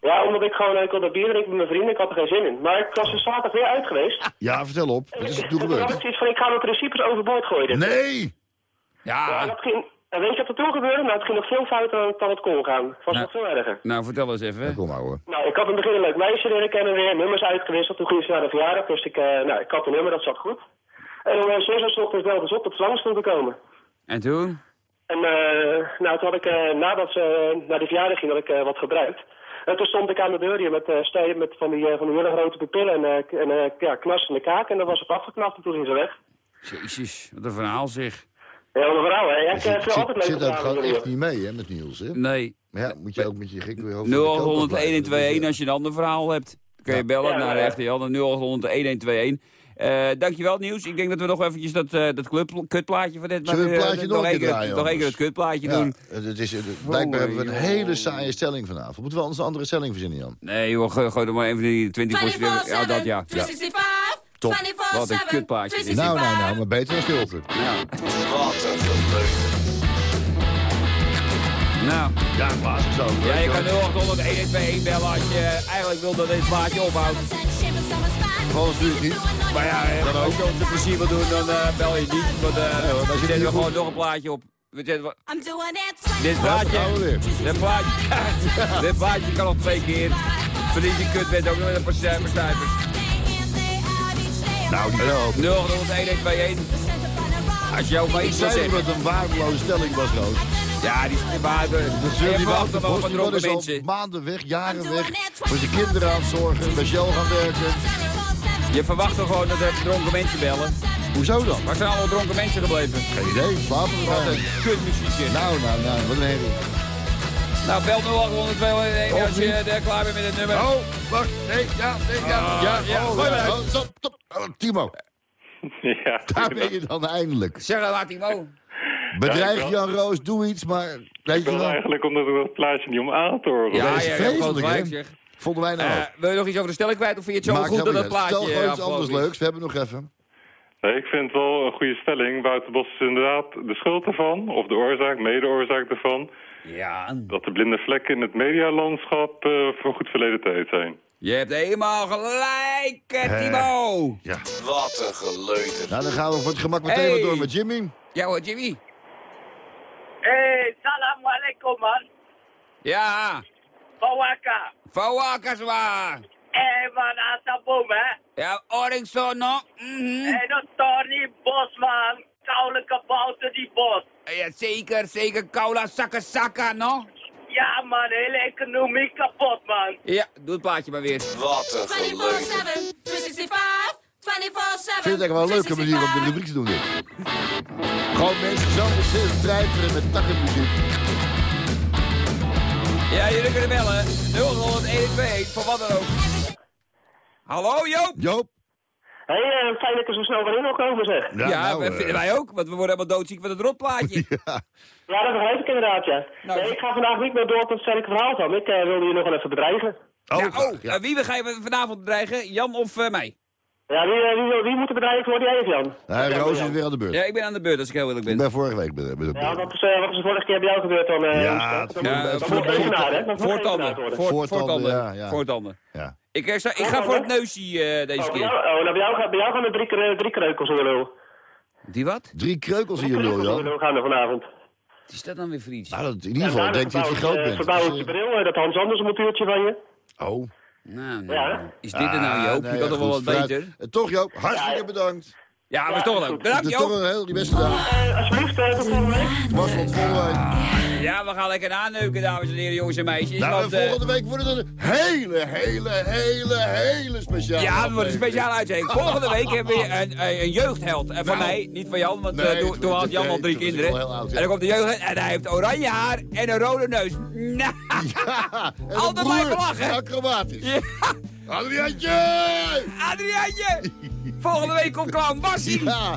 Ja, omdat ik gewoon, eh, ik wilde bier drinken met mijn vrienden. Ik had er geen zin in. Maar ik was er zaterdag weer uit geweest. Ja, vertel op. Wat is er toen ik gebeurd? zoiets van, ik ga mijn principes overboord gooien. dit. Nee! Ja, en dat ging, en weet je wat er toen gebeurde? Nou, het ging nog veel fouten dan, het kon gaan. Het was Nou. nog veel erger. Nou, vertel eens even. Kom maar hoor. Nou, ik had in het begin een leuk meisje leren kennen weer, nummers uitgewisseld. Toen ging ze naar de verjaardag, dus ik, eh, nou, ik had een nummer, dat zat goed. En om uh, zes uur 's ochtends belde ze op dat ze langs stond te komen. En toen? En eh, nou, toen had ik, eh, nadat ze eh, naar die verjaardag ging, had ik eh, wat gebruikt. Toen stond ik aan de deur hier met, uh, met van, die, eh, van die hele grote pupillen en, eh, en ja, knarsende kaak. En dan was op afgeknapt en toen ging ze weg. Jezus, wat een verhaal zeg. Ja, wat een verhaal, hè. Ik zit, altijd zit gewoon echt niet mee, hè, met Niels, hè? Nee. Maar ja, moet je ook met je gek weer over 0801 als je een ander verhaal hebt. Kun je bellen naar RTL, 0801 01121 uh, dankjewel, Nieuws. Ik denk dat we nog eventjes dat, uh, dat club, kutplaatje van dit... Zullen we het eh, nog even draaien? Nog even het kutplaatje ja, doen. Het is, blijkbaar hebben we een hele saaie stelling vanavond. Moeten we anders een andere stelling verzinnen, Jan? Nee, joh, gooi er maar even die 20 voor. Ja, dat ja. ja. Top. Wat een kutplaatje. Nou, nou, nou, maar beter dan filter. Ja. Wat een. Nou. Ja, ik zo. Ja, je kan 0800 1121 bellen als je eigenlijk wil dat dit plaatje ophoudt. Gewoon natuurlijk niet. Maar ja, eh, als je ons een plezier wil doen, dan eh, bel je niet. Want dan zit zetten we hier gewoon nog een plaatje op. Dit plaatje, dit plaatje, dit plaatje kan nog twee keer. Verdient je kut bent ook nog met een paar cijfers. Nou, die wel. 0800 1121. Als je ook maar Ik iets wil dat zeggen. het een waardeloze stelling was, Roos. Ja, die is maar de. Dat Je zullen die verwacht er wel van dronken mensen. maanden weg, jaren weg. Voor zijn kinderen aan het zorgen, bij Shell gaan werken. Je verwacht toch gewoon dat er dronken mensen bellen. Hoezo dan? Waar zijn alle dronken mensen gebleven? Geen idee, slapen we Wat een kutmuziekje. Nou, nou, nou, wat een herrie. Nou, bel 0800 201 als je er klaar bent met het nummer. Oh, wacht, nee, ja, nee, ja, Ah, ja, ja, oh, ja. Oh, stop, stop. Oh, Timo, Ja, daar ben je dan eindelijk. Zeg maar, Timo. Bedreig Ja, Jan Roos, doe iets, maar weet Ik je wil wel. eigenlijk omdat ik dat plaatje niet om aan te horen. Ja, dat ja, gelijk hè? zeg. Vonden wij nou Eh, wil je nog iets over de stelling kwijt of vind je het zo goed dat uit. plaatje Stel gewoon iets anders leuks, we hebben nog even. Nee, ik vind het wel een goede stelling. Wouter Bos is inderdaad de schuld ervan, of de oorzaak, mede-oorzaak ervan, Ja, dat de blinde vlekken in het medialandschap eh, voor goed verleden tijd zijn. je hebt helemaal gelijk, eh, Timo. Ja. Wat een geleuter. Nou, dan gaan we voor het gemak meteen Hey. wat door met Jimmy. Ja hoor, Jimmy. Hey, salam alaikum man. Ja, Bawaka. Fawakaswa. Eh man, asabom hè. Ja, Oringsono. Mhm. Hey, dat Tony Bos man. Koude kabouter die bos. Ja, zeker, zeker. Kaula sakka sakka, no? Ja man, hele economie kapot man. Ja, doe het plaatje maar weer. Wat een 24/7, geleuter. 365, 24/7. Ik vind het echt wel een leuke manier om de rubriek te doen, dit. Gewoon mensen zo ontzettend treiteren met takkenmuziek. Ja, jullie kunnen bellen. 0800 121 voor wat dan ook. Hallo Joop? Joop? Hé, hey, fijn dat ik er zo snel weer in wil komen zeg. Ja, nou, eh, vinden wij ook, want we worden helemaal doodziek van het rotplaatje. Ja. Ja, dat begrijp ik inderdaad, ja. Nou, nee, ik ga vandaag niet meer door op het sterke verhaal van. Ik eh, wilde je nog wel even bedreigen. Oh, ja, oh ja. eh, wie ga je vanavond bedreigen? Jan of eh, mij? Ja, wie, eh, wie, wil- wie moet er bedreigd worden? Jij of Jan? Nee, Roos is weer aan de beurt. Ja, ik ben aan de beurt als ik heel eerlijk Ik ben. ben vorige week de Ja, wat is, eh, wat is de vorige keer bij jou gebeurd dan? eh, Ja, het Ja, Voortanden. Voortanden, Voortanden. ja, ja. Voortanden. Ja. Ik, eh, ik ga voor het neusje eh, deze Oh, bij keer. jou, oh, nou, bij, jou, gaan- bij jou gaan er drie, drie kreukels in je lul. Die wat? Drie kreukels in je lul, je Jan. lul gaan er vanavond. Wat is dat dan weer voor iets? Nou, dat, in ieder geval Ja, denkt hij dat je groot bent. Verbouwend Dus, je bril, eh, dat Hans Anders een montuurtje van je. eh, Oh. Nou, Ja, nou, is dit er nou Ah, Joop? nee, Je kan toch wel wat vooruit. beter? Toch Joop, hartstikke bedankt. Ja, maar is toch leuk. Het Bedankt is toch Joop. een heel die beste dag. Eh, alsjeblieft, eh, tot volgende week. Marcel, tot volgende week. Ja, we gaan lekker aanneuken, dames en heren, jongens en meisjes. Nou, want, en eh, volgende week wordt het een hele, hele, hele, hele speciale Ja, dat wordt een speciale uitzending. Volgende week hebben we een, een, een jeugdheld. En van Nou. mij, niet van Jan, want Nee, eh, toen, had Jan al drie kinderen. oud, ja. En dan komt de jeugdheld en hij heeft oranje haar en een rode neus. Nou, een altijd blijven lachen. Acrobatisch. Adriaantje! Adriaantje! Volgende week komt clown Bassie. Ja,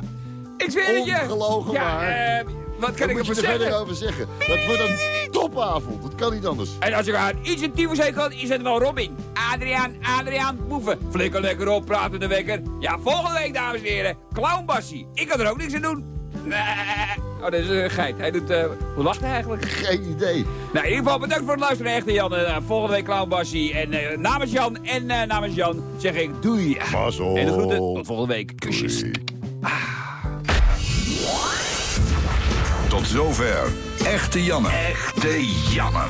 Ik zweer het je. ongelogen ja, maar. eh, wat kan ik ervoor er verder zeggen? over zeggen? Dat wordt een topavond. Dat kan niet anders. En als ik aan iets in tyfus heen kan, is het wel Robin. Adriaan, Adriaan, boeven. Flikker lekker op, praten de wekker. Ja, volgende week, dames en heren, Clown Bassie. Ik kan er ook niks aan doen. Nee. Oh, dat is een geit. Hij doet... eh hoe lacht hij eigenlijk? Geen idee. Nou, in ieder geval bedankt voor het luisteren, echte Jan. Eh, volgende week Clown Bassie. En eh, namens Jan en eh, namens Jan zeg ik doei. Mazzel. En de groeten, tot volgende week. Kusjes. Tot zover. Echte Janne. Echte Janne.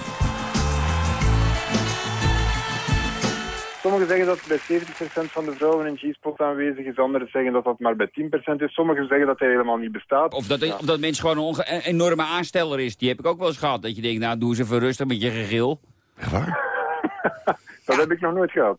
Sommigen zeggen dat bij 70% van de vrouwen een G-spot aanwezig is. Anderen zeggen dat dat maar bij 10% is. Sommigen zeggen dat hij helemaal niet bestaat. Of dat, Ja. of dat mens gewoon een enorme aansteller is. Die heb ik ook wel eens gehad. Dat je denkt, nou, doe eens even rustig met je gegil. Dat heb ik nog nooit gehad.